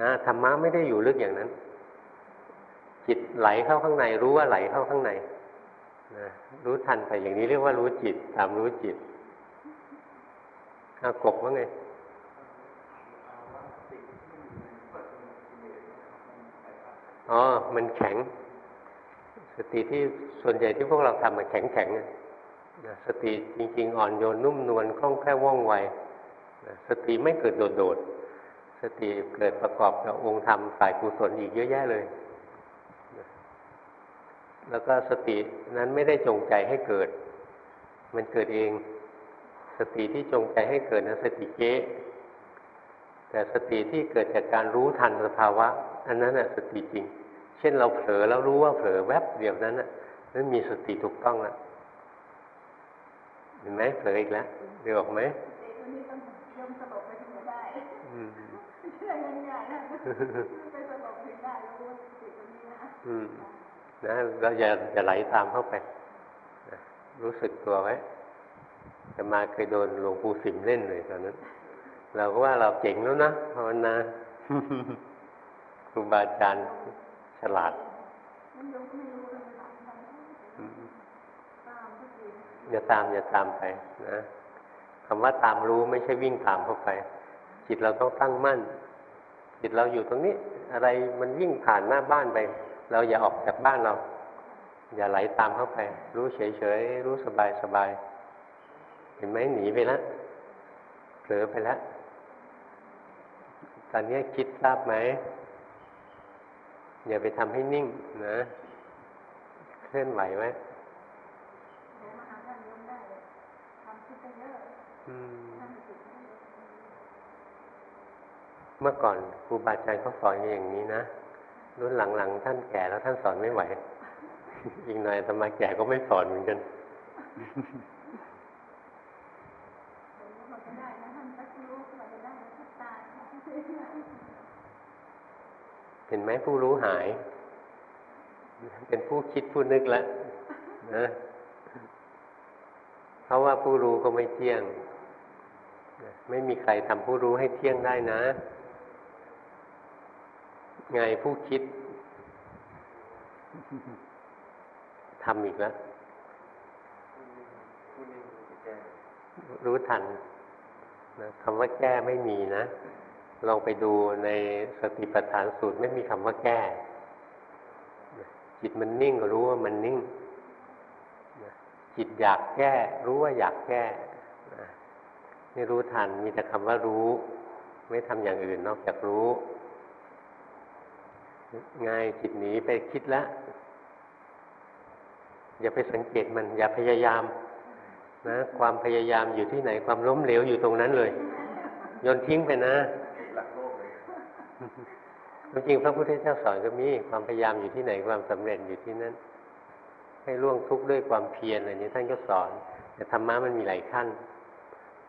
นะธรรมะไม่ได้อยู่ลึกอย่างนั้น จิตไหลเข้าข้างในรู้ว่าไหลเข้าข้างใน นะรู้ทันไปอย่างนี้เรียกว่ารู้จิต ตามรู้จิตอากบว่าไงอ๋อ มันแข็ง สติที่ส่วนใหญ่ที่พวกเราทำมันแข็งแข็งนะสติจริง ๆ อ่อนโยนนุ่มนวลคล่องแคล่วว่องไวสติไม่เกิดโดดๆสติเกิดประกอบกับองค์ธรรมฝ่ายกุศลอีกเยอะแยะเลย แล้วก็สตินั้นไม่ได้จงใจให้เกิด มันเกิดเอง สติที่จงใจให้เกิดนั้นสติเก๊แต่สติที่เกิดจากการรู้ทันสภาวะ อันนั้นน่ะสติจริง เช่นเราเผลอแล้วรู้ว่าเผลอแวบเดียวนั้นน่ะนั่นมีสติถูกต้องแล้วเห็นไหมเผลออีกแล้วเดี๋ยวออกไหมเด็กคนนี้ต้องยม นะไปสลบถึงได้รู้ว่าจะอืมนะเราอย่าอย่าไหลตามเข้าไปนะรู้สึกตัวไว้แต่มาเคยโดนหลวงปู่สิมเล่นเลยตอนนั้น เราก็ว่าเราเจ๋งแล้วนะภาวนาครูบาอาจารย์ฉลาดมันยมก็ไม่รู้เลยหลังมันอืมตามทุกทีอย่าตามอย่าตามไปนะคำว่าตามรู้ไม่ใช่วิ่งตามเข้าไป จิตเราต้องตั้งมั่น จิตเราอยู่ตรงนี้ อะไรมันวิ่งผ่านหน้าบ้านไป เราอย่าออกจากบ้านเรา อย่าไหลตามเข้าไป รู้เฉยๆ รู้สบายๆเห็นไหมหนีไปแล้วเผลอไปแล้วตอนนี้คิดทราบไหม อย่าไปทำให้นิ่งนะ เคลื่อนไหวไหมเดี๋ยวมาหาท่านโยมได้เลยทำคิดได้เยอะอืมท่านจิตได้เมื่อก่อนครูบาอาจารย์เขาสอนอย่างนี้นะ รุ่นหลังๆ ท่านแก่แล้วท่านสอนไม่ไหวอีกหน่อยธรรมาแก่ก็ไม่สอนเหมือนกันเห็นไหมผู้รู้หาย เป็นผู้คิดผู้นึกแล้วนะเพราะว่าผู้รู้ก็ไม่เที่ยง ไม่มีใครทำผู้รู้ให้เที่ยงได้นะ ไงผู้คิดทำอีกแล้วผู้นิ่งจะแก้รู้ทันนะคำว่าแก้ไม่มีนะลองไปดูในสติปัฏฐานสูตรไม่มีคำว่าแก้ จิตมันนิ่งก็รู้ว่ามันนิ่งนะจิตอยากแก้ รู้ว่าอยากแก้นะนี่รู้ทันมีแต่คำว่ารู้ ไม่ทำอย่างอื่นนอกจากรู้ ไงจิตหนีไปคิดแล้วอย่าไปสังเกตมัน อย่าพยายาม นะ ความพยายามอยู่ที่ไหน ความล้มเหลวอยู่ตรงนั้นเลยโยนทิ้งไปนะจริงพระพุทธเจ้าสอนก็มีความพยายามอยู่ที่ไหนความสำเร็จอยู่ที่นั้น ให้ล่วงทุกข์ด้วยความเพียรอะไรนี้ท่านก็สอน แต่ธรรมะมันมีหลายขั้น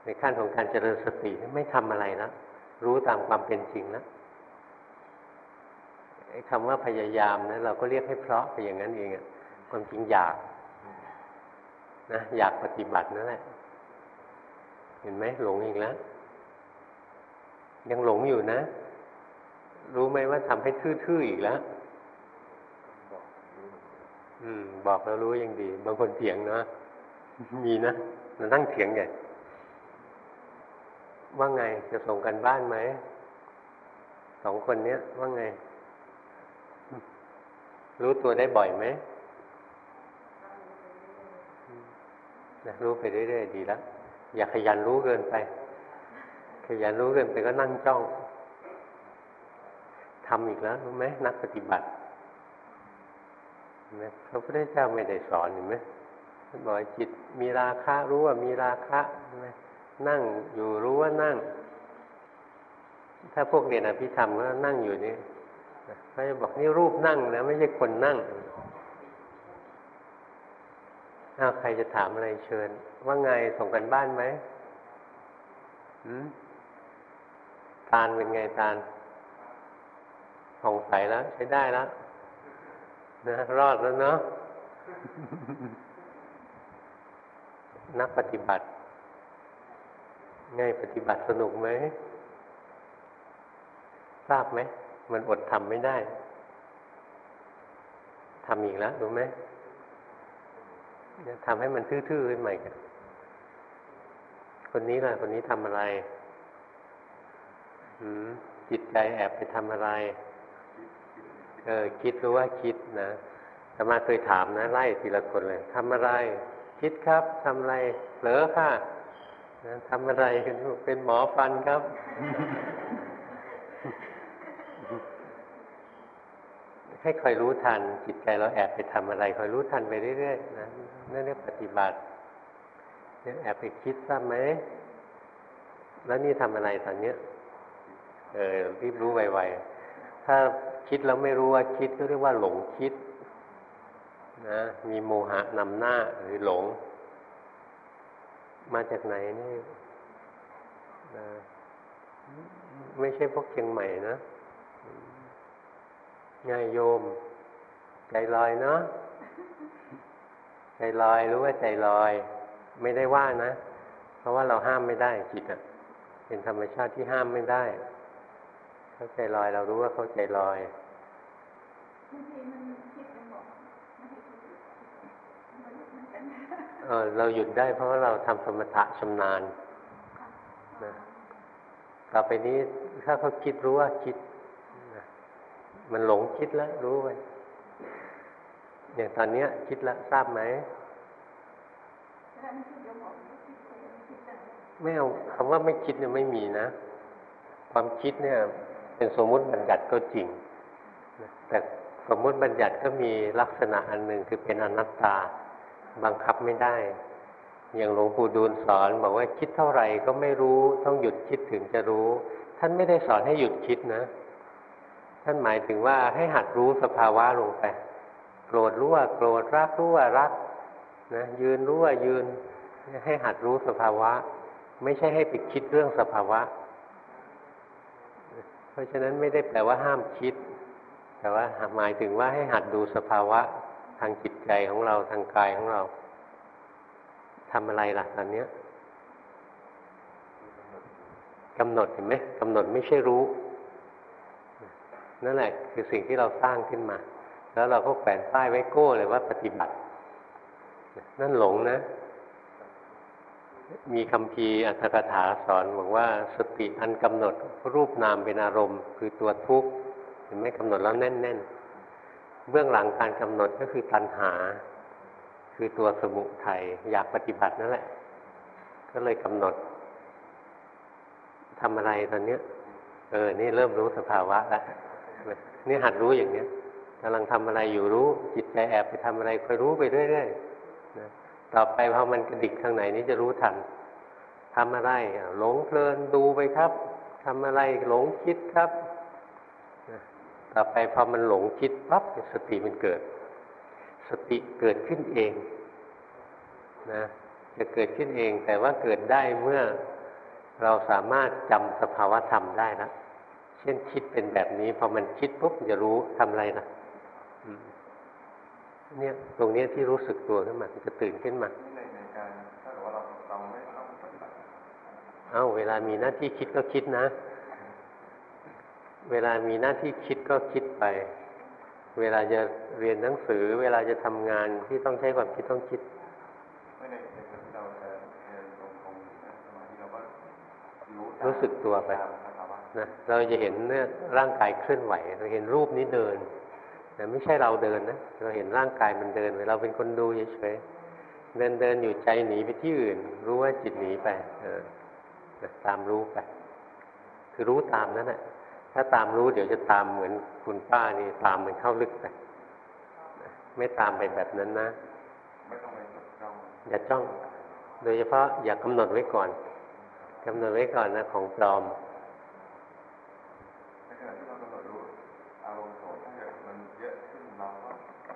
ในขั้นของการเจริญสติไม่ทำอะไรแล้วรู้ตามความเป็นจริงแล้ว ไอ้คำว่าพยายามนะเราก็เรียกให้เพราะไปอย่างนั้นเองอะความจริงอยากนะอยากปฏิบัตินั่นแหละ เห็นไหมหลงอีกแล้ว ยังหลงอยู่นะ รู้ไหมว่าทำให้ทื่อๆอีกแล้วอือนกันอืมบอกแล้วรู้ยังดี บางคนเถียงนะมีนะเรานั่งเถียงใหญ่ว่าไงจะส่งกันบ้านไหมสองคนเนี้ยว่าไง รู้ตัวได้บ่อยไหมนะรู้ไปเรื่อยๆดีแล้วอย่าขยันรู้เกินไป ขยันรู้เกินไปก็นั่งจ้องทำอีกแล้วรู้ไหมนักปฏิบัติเห็นไหมพระพุทธเจ้าไม่ได้สอนเห็นไหมท่านบอกจิตมีราคะรู้ว่ามีราคะนั่งอยู่รู้ว่านั่ง ถ้าพวกเรียนอภิธรรมก็นั่งอยู่นี่ เขาจะบอกนี่รูปนั่งนะไม่ใช่คนนั่งอ้าวใครจะถามอะไรเชิญ ว่าไงส่งกันบ้านไหมหืมตาลเป็นไงตาลผ่องใสแล้ว ใช้ได้แล้วนะรอดแล้วเนาะนักปฏิบัติง่ายปฏิบัติสนุกไหมทราบไหม มันอดทำไม่ได้ทำอีกแล้วรู้ไหมจะทำให้มันทื่อๆขึ้นใหม่กันคนนี้ล่ะ คนนี้ทำอะไรหืมจิตใจแอบไปทำอะไร เออ คิดรู้ว่าคิดนะแต่มาเคยถามนะ ไล่ทีละคนเลยทำอะไร คิดครับทำอะไรเผลอค่ะนะทำอะไรเป็นหมอฟันครับ ให้คอยรู้ทัน จิตใจเราแอบไปทำอะไรคอยรู้ทันไปเรื่อยๆนะนั่นเรียกปฏิบัติเนี่ยแอบไปคิดทราบไหมแล้วนี่ทำอะไรตอนเนี้ยเออรีบรู้ไวๆถ้าคิดแล้วไม่รู้ว่าคิดก็เรียกว่าหลงคิดนะมีโมหะนำหน้าหรือหลง มาจากไหนนี่นะไม่ใช่พวกเชียงใหม่นะ ง่ายโยม ใจลอยเนาะใจลอยรู้ว่าใจลอย ไม่ได้ว่านะ เพราะว่าเราห้ามไม่ได้จิตอะเป็นธรรมชาติที่ห้ามไม่ได้เข้าใจลอยเรารู้ว่าเข้าใจลอยบางทีมันคิดเป็นบอกไม่ให้คิดมันมันเป็นเออเราหยุดได้เพราะว่าเราทำสมถะชำนาญนะต่อไปนี้ถ้าเขาคิดรู้ว่าคิดนะ มันหลงคิดแล้ว รู้ไว้อย่างตอนเนี้ย คิดแล้วทราบไหมแล้วไม่คิดโยมบอกไม่คิดเลยไม่คิดเลยไม่เอาคำว่าไม่คิดเนี่ยไม่มีนะ ความคิดเนี่ย เป็นสมมุติบัญญัติก็จริง แต่สมมุติบัญญัติก็มีลักษณะอันหนึ่งคือเป็นอนัตตา บังคับไม่ได้ อย่างหลวงปู่ดูลสอนบอกว่าคิดเท่าไหร่ก็ไม่รู้ต้องหยุดคิดถึงจะรู้ ท่านไม่ได้สอนให้หยุดคิดนะ ท่านหมายถึงว่าให้หัดรู้สภาวะลงไป โกรธรู้ว่าโกรธรักรู้ว่ารักนะยืนรู้ว่ายืน ให้หัดรู้สภาวะ ไม่ใช่ให้ไปคิดเรื่องสภาวะ เพราะฉะนั้นไม่ได้แปลว่าห้ามคิด แต่ว่าหมายถึงว่าให้หัดดูสภาวะทางจิตใจของเราทางกายของเราทำอะไรล่ะตอนนี้กำหนดเห็นไหมกำหนดไม่ใช่รู้ นั่นแหละคือสิ่งที่เราสร้างขึ้นมา แล้วเราก็แขวนป้ายไว้โก้เลยว่าปฏิบัติ นั่นหลงนะ มีคำพีอัตถกถาสอนบอกว่าสติอันกำหนดรูปนามเป็นอารมณ์ คือตัวทุกข์เห็นไหมกำหนดแล้วแน่น ๆ เบื้องหลังการกำหนดก็คือตัณหา คือตัวสมุทัยอยากปฏิบัตินั่นแหละ ก็เลยกำหนดทำอะไรตอนเนี้ยเออ นี่เริ่มรู้สภาวะแล้ว นี่หัดรู้อย่างเนี้ยกำลังทำอะไรอยู่รู้ จิตใจแอบไปทำอะไรคอยรู้ไปเรื่อยๆนะต่อไปพอมันกระดิกทางไหนนี่จะรู้ทันทำอะไรหลงเพลินดูไปครับทำอะไรหลงคิดครับนะต่อไปพอมันหลงคิดปั๊บสติมันเกิด สติเกิดขึ้นเองนะจะเกิดขึ้นเองแต่ว่าเกิดได้เมื่อเราสามารถจำสภาวะธรรมได้นะ เช่นคิดเป็นแบบนี้พอมันคิดปุ๊บจะรู้ทำอะไรนะเนี่ยตรงนี้ที่รู้สึกตัวขึ้นมาจะตื่นขึ้นมาในในการถ้าเกิดว่าเราเราไม่ต้องปฏิบัติเอ้าเวลามีหน้าที่คิดก็คิดนะ เวลามีหน้าที่คิดก็คิดไป เวลาจะเรียนหนังสือ เวลาจะทำงานที่ต้องใช้ความคิดต้องคิดไม่ในในการที่เราจะเรียนตรงตรงสมาธิเราก็รู้รู้สึกตัวไปตามสภาวะ นะเราจะเห็นเนี่ยร่างกายเคลื่อนไหว เราเห็นรูปนี้เดินแต่ไม่ใช่เราเดินนะเราเห็นร่างกายมันเดินเราเป็นคนดูเฉยๆเดินเดินอยู่ใจหนีไปที่อื่น รู้ว่าจิตหนีไปเออตามรู้ไปคือรู้ตามนั่นแหละถ้าตามรู้เดี๋ยวจะตามเหมือนคุณป้านี่ตามมันเข้าลึกไปไม่ตามไปแบบนั้นนะอย่าจ้อง โดยเฉพาะอย่ากำหนดไว้ก่อนกำหนดไว้ก่อนนะของปลอม ในขณะที่เรากำหนดรู้อารมณ์โกรธถ้าเกิดมันเยอะขึ้นเราก็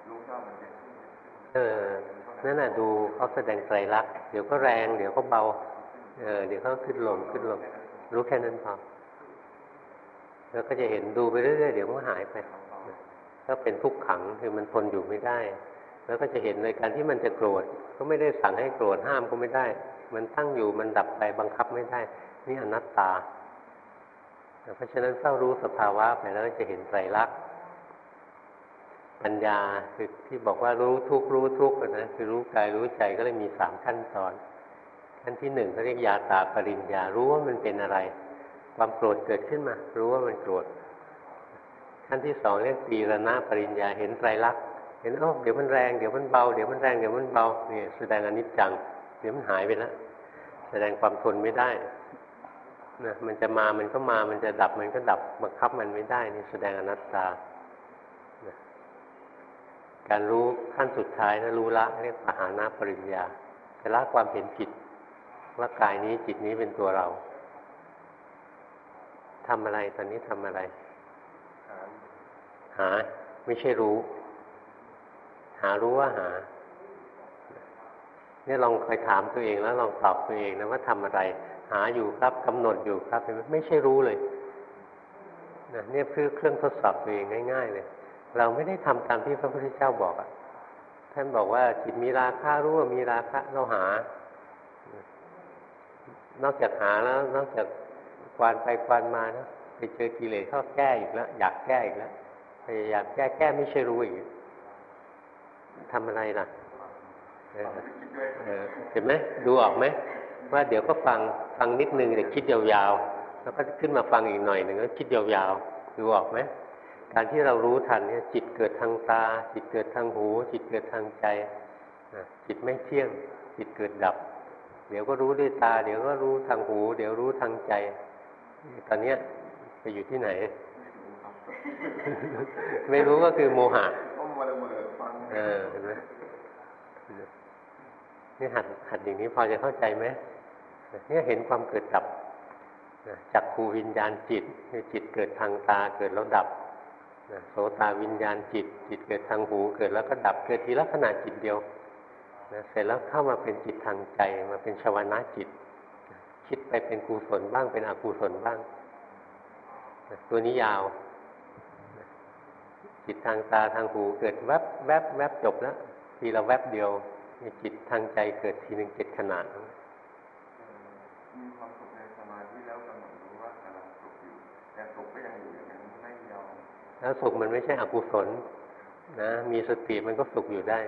รู้ว่ามันเยอะขึ้นเยอะขึ้น เออนั่นน่ะดูเขาแสดงไตรลักษณ์เดี๋ยวก็แรง เดี๋ยวก็เบา เออเดี๋ยวเขาขึ้นลงขึ้นลงรู้แค่นั้นพอแล้วก็จะเห็นดูไปเรื่อยๆเดี๋ยวมันก็หายไปก็เป็นทุกขังคือมันทนอยู่ไม่ได้ แล้วก็จะเห็นในการที่มันจะโกรธก็ไม่ได้สั่งให้โกรธห้ามก็ไม่ได้ มันตั้งอยู่มันดับไปบังคับไม่ได้ นี่อนัตตา เพราะฉะนั้นเฝ้ารู้สภาวะไปแล้วจะเห็นไตรลักษณ์ ปัญญาคือที่บอกว่ารู้ทุกรู้ทุกนะคือรู้กายรู้ใจก็เลยมีสามขั้นตอน ขั้นที่หนึ่งเขาเรียกยาตาปริญญา รู้ว่ามันเป็นอะไร ความโกรธเกิดขึ้นมา รู้ว่ามันโกรธขั้นที่สองเรียกตีรณะปริญญาเห็นไตรลักษณ์เห็นอ้าเดี๋ยวมันแรงเดี๋ยวมันเบาเดี๋ยวมันแรงเดี๋ยวมันเบานี่แสดงอนิจจังเดี๋ยวมันหายไปแล้วแสดงความทนไม่ได้นะมันจะมามันก็มามันจะดับมันก็ดับบังคับมันไม่ได้นี่แสดงอนัตตา การรู้ขั้นสุดท้ายนะรู้ละเรียกปหานาปริญญาจะละความเห็นผิดว่ากายนี้จิตนี้เป็นตัวเราทำอะไรตอนนี้ทำอะไร หาหาไม่ใช่รู้ หารู้ว่าหา เนี่ยลองคอยถามตัวเองแล้วลองตอบตัวเองนะว่าทำอะไร หาอยู่ครับกำหนดอยู่ครับไมไม่ใช่รู้เลยนะเนี่ยเพื่อเครื่องทดสอบตัวเองง่าย ๆ เลย เราไม่ได้ทำตามที่พระพุทธเจ้าบอกอะท่านบอกว่าจิตมีราคะรู้ว่ามีราคะเราหา นอกจากหาแล้วนอกจากควานไปควานมานะไปเจอกิเลสเข้าแก้อีกแล้วอยากแก้อีกแล้วพยายามแก้แก้ไม่ใช่รู้อีกทำอะไรล่ะเออเออเห็นไหมดูออกไหมว่าเดี๋ยวก็ฟังฟังนิดนึงเดี๋ยวคิดยาวๆแล้วก็ขึ้นมาฟังอีกหน่อยหนึ่งแล้วคิดยาวๆดูออกไหม การที่เรารู้ทันเนี่ยจิตเกิดทางตา จิตเกิดทางหู จิตเกิดทางใจจิตไม่เที่ยง จิตเกิดดับ เดี๋ยวก็รู้ด้วยตา เดี๋ยวก็รู้ทางหู เดี๋ยวรู้ทางใจ ตอนเนี้ยไปอยู่ที่ไหน ไม่รู้ก็คือโมหะเออเห็นไหมนี่หัดหัดอย่างนี้พอจะเข้าใจไหมเนี่ยเห็นความเกิดดับจักขูวิญญาณจิตคือจิตเกิดทางตาเกิดแล้วดับ โสตาวิญญาณจิต จิตเกิดทางหู เกิดแล้วก็ดับเกิดทีละขนาดจิตเดียวนะเสร็จแล้วเข้ามาเป็นจิตทางใจมาเป็นชวนาจิต คิดไปเป็นกุศลบ้างเป็นอกุศลบ้างตัวนี้ยาวจิตทางตาทางหูเกิดแวบแวบแวบจบแล้วทีละแวบเดียวมีจิตทางใจเกิดทีหนึ่งเจ็ดขนาดมีความสุขในสมาธิแล้วกำลังรู้ว่ากำลังสุขอยู่แต่สุขก็ยังอยู่อย่างนั้นไม่ยอม แล้วสุขมันไม่ใช่อกุศลนะมีสติมันก็สุขอยู่ได้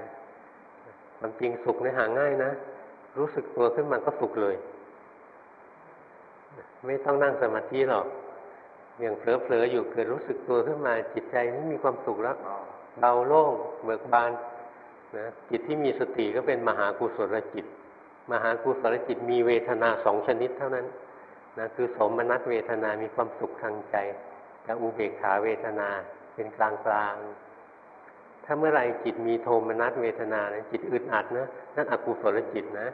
ความจริงสุขในหาง่ายนะ รู้สึกตัวขึ้นมาก็สุขเลย ไม่ต้องนั่งสมาธิหรอกอย่างเผลอๆอยู่เกิดรู้สึกตัวขึ้นมา จิตใจนี่มีความสุขแล้วเบาโล่งเบิกบานนะจิตที่มีสติก็เป็นมหากุศลจิต มหากุศลจิตมีเวทนาสองชนิดเท่านั้นนะคือสมนัตเวทนามีความสุขทางใจ กับอุเบกขาเวทนาเป็นกลางกลางถ้าเมื่อไรจิตมีโทมนัสเวทนานะจิตอึดอัดนะนั่นอกุศลจิตนะ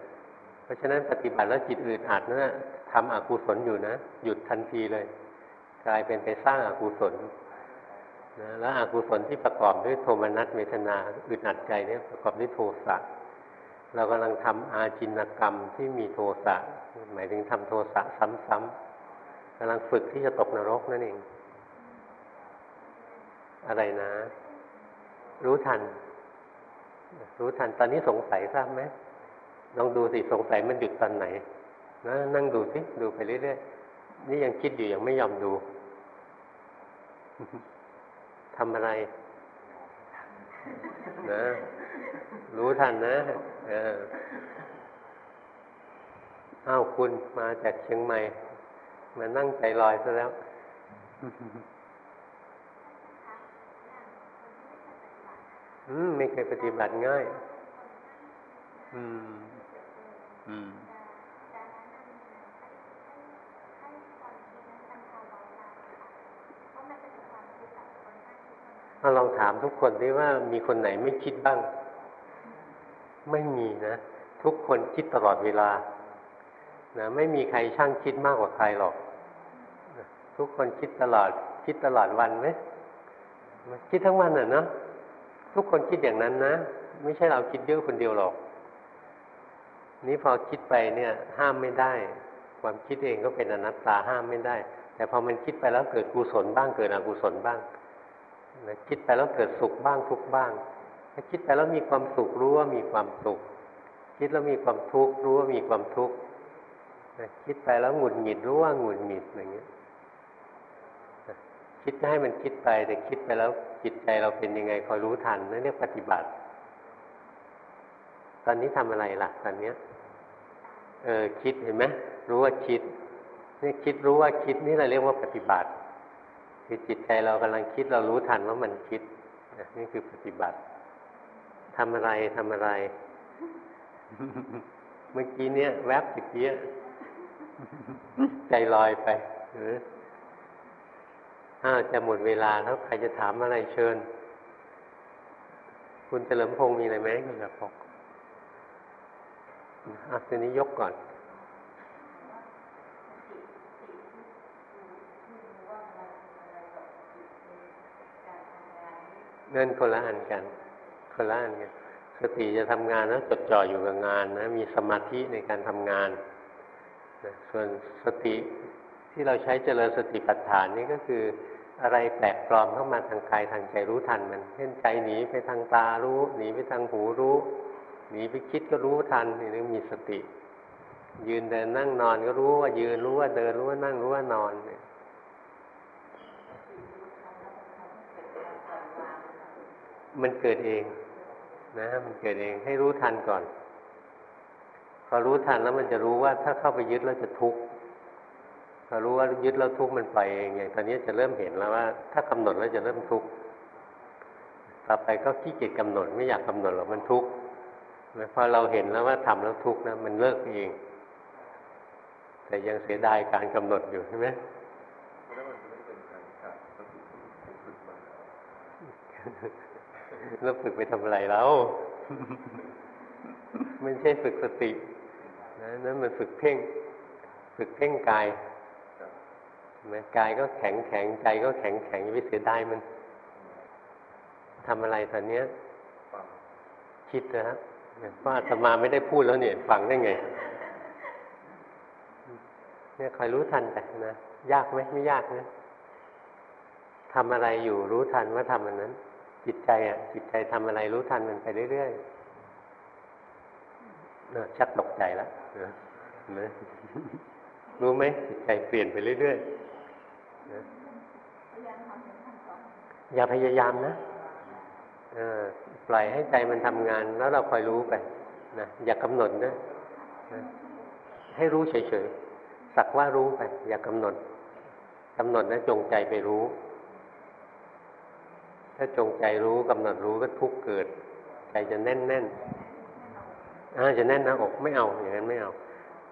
เพราะฉะนั้นปฏิบัติแล้วจิตอึดอัดนะั่นทำอกุศลอยู่นะ หยุดทันทีเลย กลายเป็นไปสร้างอากุศลนะแล้วอกุศลที่ประกอบด้วยโทมนัสเวทนาอึดอัดใจเนี่ยประกอบด้วยโทสะเรากำลังทำอาจินกรรมที่มีโทสะหมายถึงทำโทสะซ้ำๆกำลังฝึกที่จะตกนรกนั่นเอง อะไรนะ รู้ทัน รู้ทันตอนนี้สงสัยทราบไหมลองดูสิสงสัยมันหยุดตอนไหนนะนั่งดูสิดูไปเรื่อยๆนี่ยังคิดอยู่ยังไม่ยอมดูทำอะไร นะ รู้ทันนะเอออ้าวคุณมาจากเชียงใหม่ มานั่งใจลอยซะแล้ว อืมไม่เคยปฏิบัติง่าย อืม อืมเราลองถามทุกคนดิว่ามีคนไหนไม่คิดบ้าง ไม่มีนะ ทุกคนคิดตลอดเวลานะไม่มีใครช่างคิดมากกว่าใครหรอกทุกคนคิดตลอด คิดตลอดวันไหมคิดทั้งวันอะเนาะ ทุกคนคิดอย่างนั้นนะ ไม่ใช่เราคิดเยอะคนเดียวหรอก นี้พอคิดไปเนี่ย ห้ามไม่ได้ ความคิดเองก็เป็นอนัตตาห้ามไม่ได้ แต่พอมันคิดไปแล้วเกิดกุศลบ้างเกิดอกุศลบ้างคิดไปแล้วเกิดสุขบ้างทุกบ้าง ถ้าคิดไปแล้วมีความสุขรู้ว่ามีความสุข คิดแล้วมีความทุกข์รู้ว่ามีความทุกข์คิดไปแล้วหงุดหงิดรู้ว่าหงุดหงิดอย่างเงี้ย คิดให้มันคิดไปแต่คิดไปแล้วจิตใจเราเป็นยังไงคอยรู้ทันนั่นเรียกปฏิบัติ ตอนนี้ทำอะไรล่ะตอนเนี้ย เออคิดเห็นไหมรู้ว่าคิดนี่คิดรู้ว่าคิดนี่เราเรียกว่าปฏิบัติ คือจิตใจเรากำลังคิดเรารู้ทันว่ามันคิดนี่คือปฏิบัติทำอะไรทำอะไร เมื่อกี้เนี้ยแวบตะเกียใจลอยไปหรือ้าจะหมดเวลาแล้วใครจะถามอะไรเชิญ คุณเฉลิมพงศ์มีอะไรไหมคุณกระพกอะทีนี้ยกก่อนเงินคนละอันกัน คนละอันกัน สติจะทำงานนะจดจ่ออยู่กับงานนะ มีสมาธิในการทำงานนะส่วนสติที่เราใช้เจริญสติปัฏฐานนี่ก็คือ อะไรแปลกปลอมเข้ามาทางกายทางใจรู้ทันมัน เช่นใจหนีไปทางตารู้ หนีไปทางหูรู้หนีไปคิดก็รู้ทันนี่เรียกมีสติ ยืนเดินนั่งนอนก็รู้ว่ายืนรู้ว่าเดินรู้ว่านั่งรู้ว่านอนเนี่ยมันเกิดเองนะมันเกิดเองให้รู้ทันก่อน พอรู้ทันแล้วมันจะรู้ว่าถ้าเข้าไปยึดแล้วจะทุกข์ ออรู้ว่ายึดแล้วทุกข์มันไปเองอย่างตอนนี้จะเริ่มเห็นแล้วว่า ถ้ากำหนดแล้วจะเริ่มทุกข์ต่อไปก็ขี้เกียจกำหนดไม่อยากกำหนดหรอกมันทุกข์พอเราเห็นแล้วว่าทำแล้วทุกข์นะมันเลิกเอง แต่ยังเสียดายการกำหนดอยู่ใช่ไหมแล้วมันจะไม่เป็นการขาดสติที่ฝึกมาแล้วฝึกไปทำอะไรแล้วไม่ใช่ฝึกสตินะนั่นมันฝึกเพ่ง ฝึกเพ่งกายครับ เห็นไหมกายก็แข็งแข็งใจก็แข็งแข็งอย่าไปเสียดายมันทำอะไรตอนเนี้ยคิดนะฮะเพราะอาตมาไม่ได้พูดแล้วเนี่ย ฟังได้ไง เนี่ยคอยรู้ทันไปนะ ยากไหมไม่ยากนะทำอะไรอยู่รู้ทันว่าทำอันนั้น จิตใจอะ จิตใจทำอะไรรู้ทันมันไปเรื่อยๆชักตกใจแล้วนะเนไหมรู้ไหมจิตใจเปลี่ยนไปเรื่อยๆ นะอย่าพยายามนะปล่อยให้ใจมันทำงาน แล้วเราคอยรู้ไปนะอย่ากำหนดนะให้รู้เฉยๆ สักว่ารู้ไป อย่ากำหนดกำหนดนะจงใจไปรู้ ถ้าจงใจรู้กำหนดรู้ก็ทุกเกิด ใจจะแน่นแน่นๆอาจะแน่นหนะอกไม่เอาอย่างนั้นไม่เอา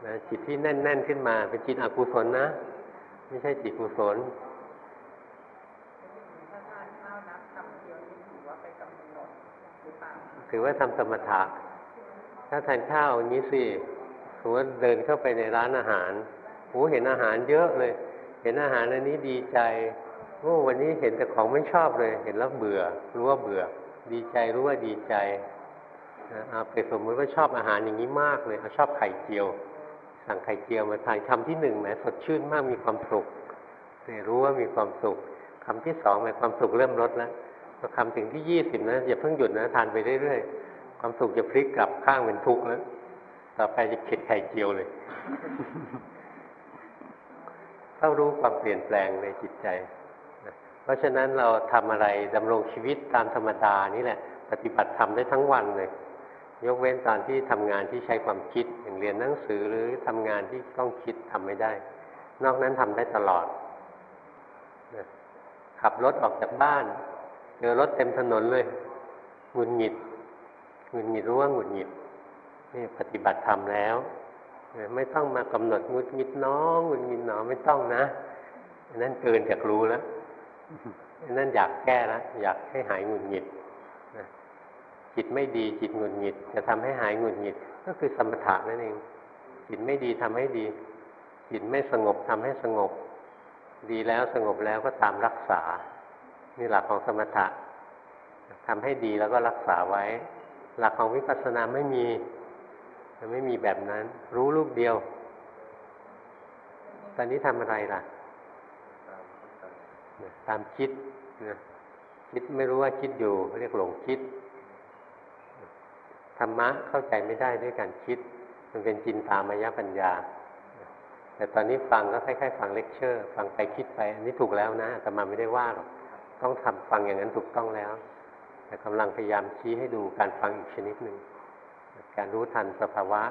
นะจิตที่แน่นแน่นๆขึ้นมา เป็นจิตอกุศลนะ ไม่ใช่จิตกุศลถือว่าทำสมถะ ถ้าทานข้าวอย่างนี้สิสมมติเดินเข้าไปในร้านอาหารโอ้เห็นอาหารเยอะเลย เห็นอาหารอันนี้ดีใจโอ้วันนี้เห็นแต่ของไม่ชอบเลย เห็นแล้วเบื่อ รู้ว่าเบื่อ ดีใจรู้ว่าดีใจเอาไปสมมติว่าชอบอาหารอย่างนี้มากเลยเอาชอบไข่เจียว สั่งไข่เจียวมาทานคำที่หนึ่งแหมสดชื่นมากมีความสุขเนี่ยรู้ว่ามีความสุขคำที่สองแหมความสุขเริ่มลดแล้วพอคำถึงที่ยี่สิบนะอย่าเพิ่งหยุดนะทานไปเรื่อยๆความสุขจะพลิกกลับข้างเป็นทุกข์แล้วต่อไปจะเข็ดไข่เจียวเลยเข้ารู้ความเปลี่ยนแปลงในจิตใจ เพราะฉะนั้นเราทำอะไรดำรงชีวิตตามธรรมดานี่แหละ ปฏิบัติธรรมได้ทั้งวันเลย ยกเว้นตอนที่ทำงานที่ใช้ความคิดอย่างเรียนหนังสือหรือทำงานที่ต้องคิดทำไม่ได้ นอกนั้นทำได้ตลอดขับรถออกจากบ้านเจอรถเต็มถนนเลยหงุดหงิดหงุดหงิดรู้ว่าหงุดหงิดนี่ปฏิบัติธรรมแล้วไม่ต้องมากำหนดงุดหงิดน้องงุดหงิดหนอไม่ต้องนะนั่นเกินจากรู้แล้วนั่นอยากแก้แล้วอยากให้หายงุดหงิด จิตไม่ดีจิตงุดหงิด จะทำให้หายงุดหงิด ก็คือสมถะนั่นเอง จิตไม่ดีทำให้ดี จิตไม่สงบทำให้สงบ ดีแล้วสงบแล้วก็ตามรักษา นี่หลักของสมถะทำให้ดีแล้วก็รักษาไว้ หลักของวิปัสสนาไม่มีมันไม่มีแบบนั้น รู้รูปเดียว ตอนนี้ทำอะไรล่ะตามเข้าใจตามคิดนะคิดไม่รู้ว่าคิดอยู่เรียกหลงคิด ธรรมะเข้าใจไม่ได้ด้วยการคิด มันเป็นจินตามายปัญญา แต่ตอนนี้ฟังก็คล้ายๆฟังเลคเชอร์ ฟังไปคิดไป อันนี้ถูกแล้วนะแต่มาไม่ได้ว่าหรอกต้องทำฟังอย่างนั้นถูกต้องแล้ว แต่กำลังพยายามชี้ให้ดูการฟังอีกชนิดหนึ่งการรู้ทันสภาวะ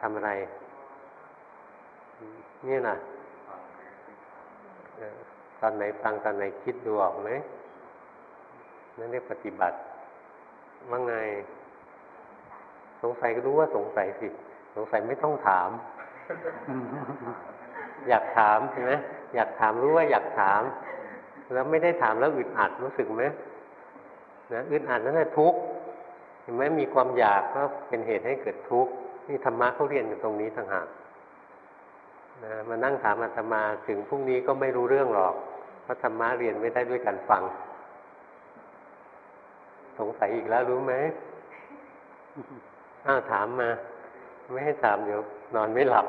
ทำอะไร นี่นะเอ่อตอนไหนฟังตอนไหนคิดดูออกไหมนั่นเรียกปฏิบัติว่าไง สงสัยก็รู้ว่าสงสัยสิ สงสัยไม่ต้องถาม อยากถามใช่ไหมอยากถามรู้ว่าอยากถาม แล้วไม่ได้ถามแล้วอึดอัดรู้สึกไหมนะอึดอัดนั่นแหละทุกข์เห็นไหมมีความอยากก็เป็นเหตุให้เกิดทุกข์นี่ธรรมะเขาเรียนอยู่ตรงนี้ต่างหากนะมานั่งถามอาตมาถึงพรุ่งนี้ก็ไม่รู้เรื่องหรอก เพราะธรรมะเรียนไม่ได้ด้วยการฟัง สงสัยอีกแล้วรู้ไหม อ้าวถามมา ไม่ให้ถามเดี๋ยวนอนไม่หลับ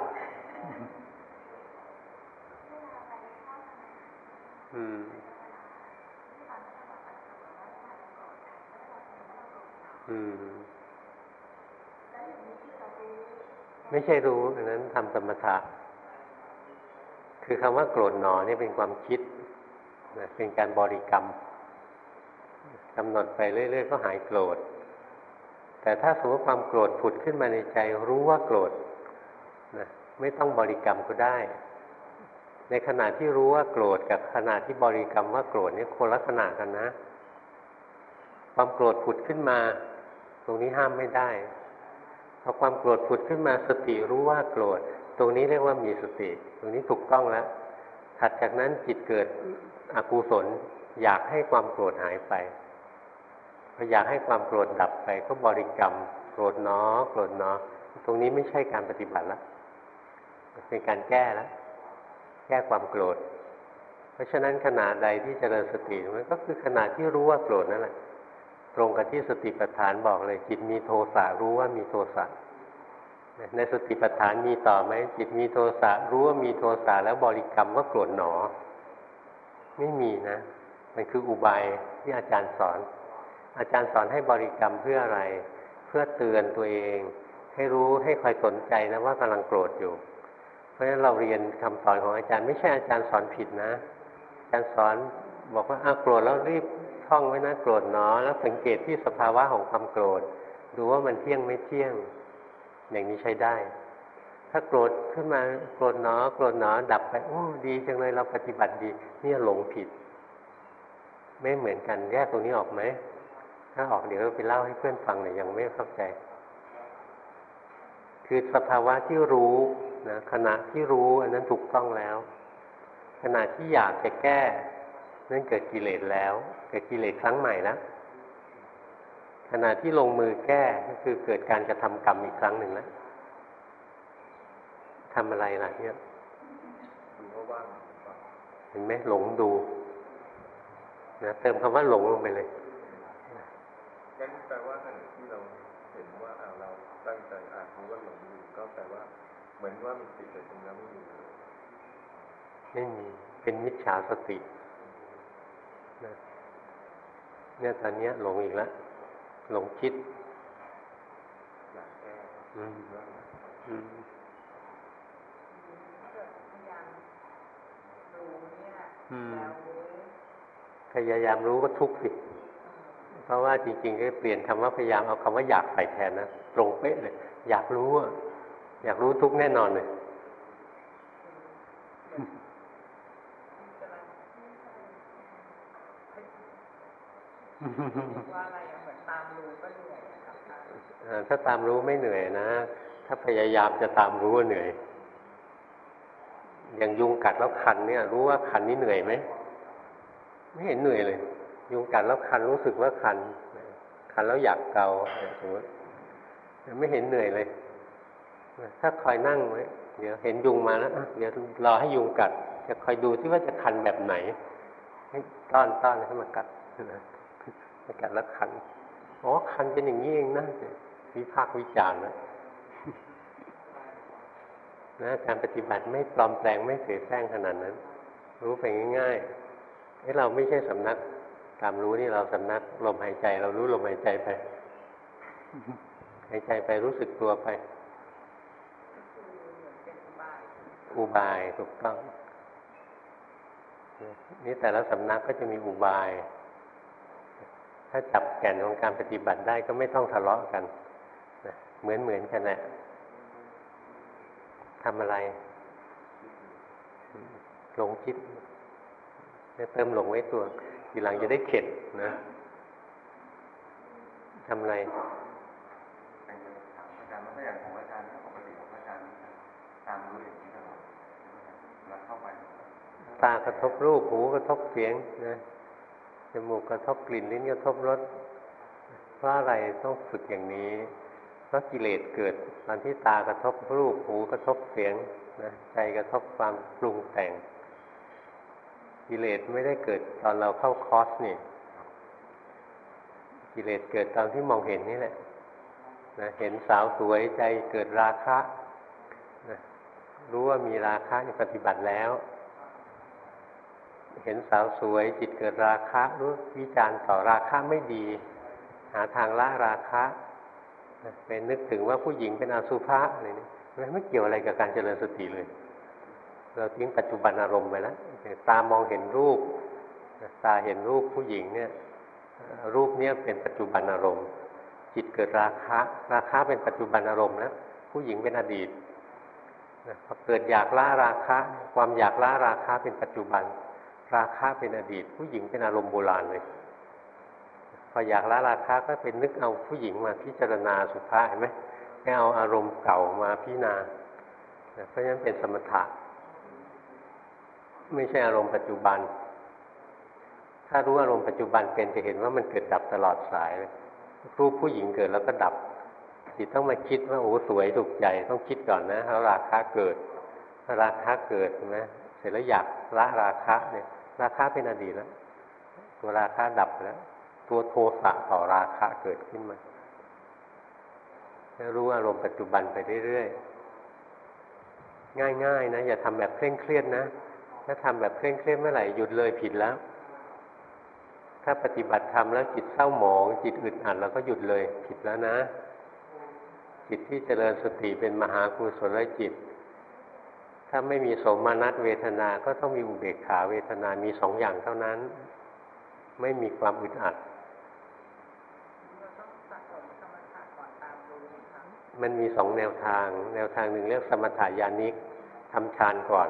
อืม อืม ไม่ใช่รู้อันนั้นทำสมถะคือคำว่าโกรธหนอนี่เป็นความคิดนะเป็นการบริกรรมกำหนดไปเรื่อย ๆ ก็หายโกรธ แต่ถ้าสมมติความโกรธผุดขึ้นมาในใจ รู้ว่าโกรธนะไม่ต้องบริกรรมก็ได้ ในขณะที่รู้ว่าโกรธกับขณะที่บริกรรมว่าโกรธนี่คนละขณะกันนะ ความโกรธผุดขึ้นมา ตรงนี้ห้ามไม่ได้พอความโกรธผุดขึ้นมาสติรู้ว่าโกรธ ตรงนี้เรียกว่ามีสติ ตรงนี้ถูกต้องแล้วถัดจากนั้นจิตเกิดอกุศลอยากให้ความโกรธหายไป พออยากให้ความโกรธดับไปก็บริกรรมโกรธเนาะโกรธเนาะตรงนี้ไม่ใช่การปฏิบัติแล้วเป็นการแก้แล้วแก้ความโกรธ เพราะฉะนั้นขณะใดที่เจริญสติมันก็คือขณะที่รู้ว่าโกรธนั่นแหละตรงกับที่สติปัฏฐานบอกเลย จิตมีโทสะรู้ว่ามีโทสะในสติปัฏฐานมีต่อไหมจิตมีโทสะรู้ว่ามีโทสะแล้วบริกรรมว่าโกรธหนอ ไม่มีนะ มันคืออุบายที่อาจารย์สอน อาจารย์สอนให้บริกรรมเพื่ออะไร เพื่อเตือนตัวเอง ให้รู้ให้คอยสนใจนะว่ากำลังโกรธอยู่ เพราะฉะนั้นเราเรียนคำสอนของอาจารย์ ไม่ใช่อาจารย์สอนผิดนะ อาจารย์สอนบอกว่าอ้าโกรธแล้วรีบท่องไว้นะโกรธเนาะแล้วสังเกตที่สภาวะของความโกรธ ดูว่ามันเที่ยงไม่เที่ยง อย่างนี้ใช้ได้ ถ้าโกรธขึ้นมาโกรธเนาะโกรธเนาะดับไปโอ้ดีจังเลยเราปฏิบัติดี เนี่ยหลงผิด ไม่เหมือนกันแยกตรงนี้ออกไหม ถ้าออกเดี๋ยวไปเล่าให้เพื่อนฟังหน่อยยังไม่เข้าใจ คือสภาวะที่รู้นะขณะที่รู้อันนั้นถูกต้องแล้ว ขณะที่อยากจะแก้ นั่นเกิดกิเลสแล้ว เกิดกิเลสครั้งใหม่แล้วขณะที่ลงมือแก้ก็คือเกิดการกระทำกรรมอีกครั้งหนึ่งแล้วทำอะไรล่ะเนี่ยดูว่าว่างเห็นไหมหลงดูนะเติมคำว่าหลงลงไปเลย งั้นแปลว่าขณะที่เราเห็นว่าเราตั้งใจอ่านรู้ว่าหลงอยู่ก็แปลว่า เหมือนว่ามีสติแต่ตรงนั้นไม่มีไม่มีเป็นมิจฉาสติเนี่ยตอนนี้หลงอีกแล้วหลงคิดอยากแก้อืมอืมพยายามรู้ก็ทุกข์สิ เพราะว่าจริงๆก็เปลี่ยนคำว่าพยายามเอาคำว่าอยากใส่แทนนะตรงเป๊ะเลย อยากรู้อะอยากรู้ทุกแน่นอนเลยว่าอะไรเหมือนตามรู้ก็เหนื่อยครับถ้าตามรู้ไม่เหนื่อยนะ ถ้าพยายามจะตามรู้เหนื่อย อย่างยุงกัดแล้วคันเนี่ย รู้ว่าคันนี้เหนื่อยไหม ไม่เห็นเหนื่อยเลย ยุงกัดแล้วคันรู้สึกว่าคัน คันแล้วอยากเกาสมมติไม่เห็นเหนื่อยเลย ถ้าคอยนั่งไว้เดี๋ยวเห็นยุงมาแล้วเดี๋ยวรอให้ยุงกัด จะคอยดูที่ว่าจะคันแบบไหนต้อนต้อนให้มันกัดไม่กัดแล้วคันอ๋อคันเป็นอย่างนี้เองนะวิพากษ์วิจารณ์นะนะการปฏิบัติไม่ปลอมแปลงไม่เสียแซงขนาดนั้น รู้ไปง่ายๆเอ้เราไม่ใช่สำนัก ตามรู้นี่เราสำนักลมหายใจ เรารู้ลมหายใจไปหายใจไปรู้สึกตัวไป อุบายถูกต้อง นี่แต่ละสำนักก็จะมีอุบาย ถ้าจับแก่นของการปฏิบัติได้ก็ไม่ต้องทะเลาะกันเหมือนเหมือนกันแหละทำอะไร หลงคิดจะเติมหลงไว้ตัว ทีหลังจะได้เข็ดนะทำอะไรอาจารย์ไม่อยากของอาจารย์ปกติของอาจารย์ตามรู้อย่างนี้ตลอดแล้วเข้าไปตากระทบรูปหูกระทบเสียงนะจมูกกระทบกลิ่นลิ้นกระทบรสเพราะอะไรต้องฝึกอย่างนี้ เพราะกิเลสเกิดตอนที่ตากระทบรูปหูกระทบเสียงนะใจกระทบความปรุงแต่ง กิเลสไม่ได้เกิดตอนเราเข้าคอร์สนี่กิเลสเกิดตอนที่มองเห็นนี่แหละนะเห็นสาวสวยใจเกิดราคะนะรู้ว่ามีราคะปฏิบัติแล้ว เห็นสาวสวยจิตเกิดราคะรู้วิจารณ์ต่อราคะไม่ดี หาทางละราคะเป็นนึกถึงว่าผู้หญิงเป็นอสุภะอะไรนี่ไม่เกี่ยวอะไรกับการเจริญสติเลย เราทิ้งปัจจุบันอารมณ์ไปแล้วตามองเห็นรูป ตาเห็นรูปผู้หญิงเนี่ย รูปเนี้ยเป็นปัจจุบันอารมณ์ จิตเกิดราคะ ราคะเป็นปัจจุบันอารมณ์แล้วผู้หญิงเป็นอดีตพอเกิดอยากละราคะ ความอยากละราคะเป็นปัจจุบัน ราคะเป็นอดีต ผู้หญิงเป็นอารมณ์โบราณเลยพออยากละราคะก็เป็นนึกเอาผู้หญิงมาพิจารณาสุภาเห็นไหมไม่เอาอารมณ์เก่ามาพิจารณาเพราะฉะนั้นเป็นสมถะ ไม่ใช่อารมณ์ปัจจุบัน ถ้ารู้อารมณ์ปัจจุบันเป็นจะเห็นว่ามันเกิดดับตลอดสายรูปผู้หญิงเกิดแล้วก็ดับจิตต้องมาคิดว่าโอ้สวยถูกใจต้องคิดก่อนนะแล้วราคะเกิดราคะเกิดนะเสร็จแล้วอยากละราคะเนี่ย ราคะเป็นอดีตแล้ว ตัวราคะดับแล้ว ตัวโทสะต่อราคะเกิดขึ้นมารู้อารมณ์ปัจจุบันไปเรื่อยๆง่ายๆนะอย่าทำแบบเคร่งเครียดนะ ถ้าทำแบบเคร่งเครียดเมื่อไหร่หยุดเลยผิดแล้ว ถ้าปฏิบัติธรรมแล้วจิตเศร้าหมอง จิตอึดอัดเราก็หยุดเลยผิดแล้วนะ จิตที่เจริญสติเป็นมหากุศลจิต ถ้าไม่มีสมานัตเวทนาก็ต้องมีอุเบกขาเวทนามีสองอย่างเท่านั้น ไม่มีความอึดอัดมันมีสองแนวทาง แนวทางหนึ่งเรียกสมถายานิกทำฌานก่อน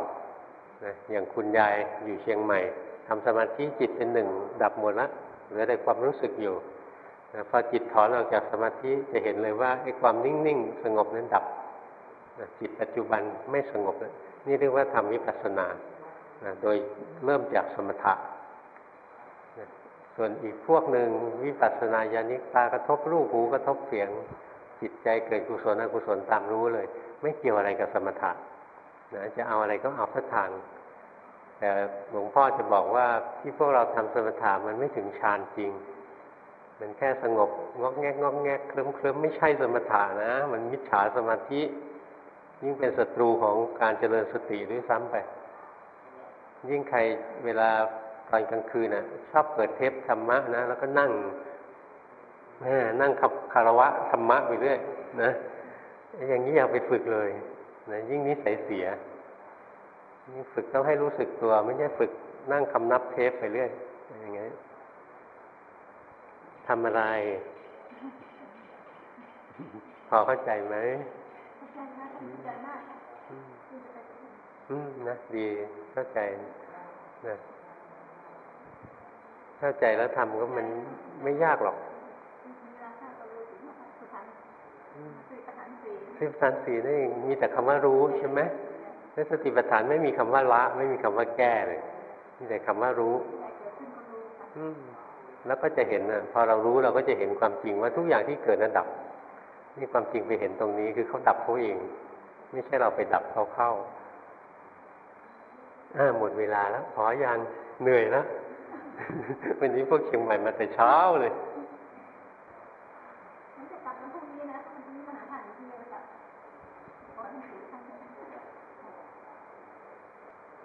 นะอย่างคุณยายอยู่เชียงใหม่ทำสมาธิจิตเป็นหนึ่งดับหมดละเหลือแต่ความรู้สึกอยู่พอจิตถอนออกจากสมาธิจะเห็นเลยว่าไอ้ความนิ่งๆ สงบนั้นดับจิตปัจจุบันไม่สงบนี่เรียกว่าทำวิปัสสนาโดยเริ่มจากสมถะส่วนอีกพวกหนึ่งวิปัสสนาญาณิกตากระทบรูปหูกระทบเสียง จิตใจเกิดกุศลอกุศลตามรู้เลย ไม่เกี่ยวอะไรกับสมถะนะจะเอาอะไรก็เอาสักทาง แต่หลวงพ่อจะบอกว่าที่พวกเราทำสมถะมันไม่ถึงฌานจริง มันแค่สงบงอกแงกงอกแงกเคลิ้มเคลิ้มไม่ใช่สมถะนะ มันมิจฉาสมาธิยิ่งเป็นศัตรูของการเจริญสติด้วยซ้ำไป ยิ่งใครเวลาตอนกลางคืนน่ะ ชอบเปิดเทปธรรมะนะ แล้วก็นั่งนั่งขับคารวะธรรมะไปเรื่อยนะอย่างนี้อยากไปฝึกเลยนะยิ่งนิสัยเสีย ฝึกต้องให้รู้สึกตัว ไม่ใช่ฝึกนั่งคำนับเทปไปเรื่อยอย่างเงี้ยทำอะไร พอเข้าใจไหมเข้าใจมากเข้าใจมากอืมนะดีเข้าใจนะเข้าใจแล้วทำก็มันไม่ยากหรอกสิบสันสีนี่มีแต่คำว่ารู้ใช่ไหมในสติปัฏฐานไม่มีคำว่าละ ไม่มีคำว่าแก้เลยมีแต่คำว่ารู้อืมแล้วก็จะเห็นนะพอเรารู้เราก็จะเห็นความจริงว่าทุกอย่างที่เกิดนั้นดับ นี่ความจริงไปเห็นตรงนี้คือเขาดับเขาเอง ไม่ใช่เราไปดับเขาเข้าอ่าหมดเวลาแล้วขอยังเหนื่อยแล้ววันนี้พวกเชียงใหม่มาแต่เช้าเลย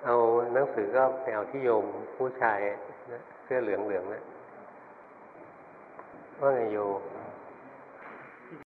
เอาหนั งสือก็ไปเอาที่โยมผู้ชายนะเสื้อเหลืองๆนะว่าไงโย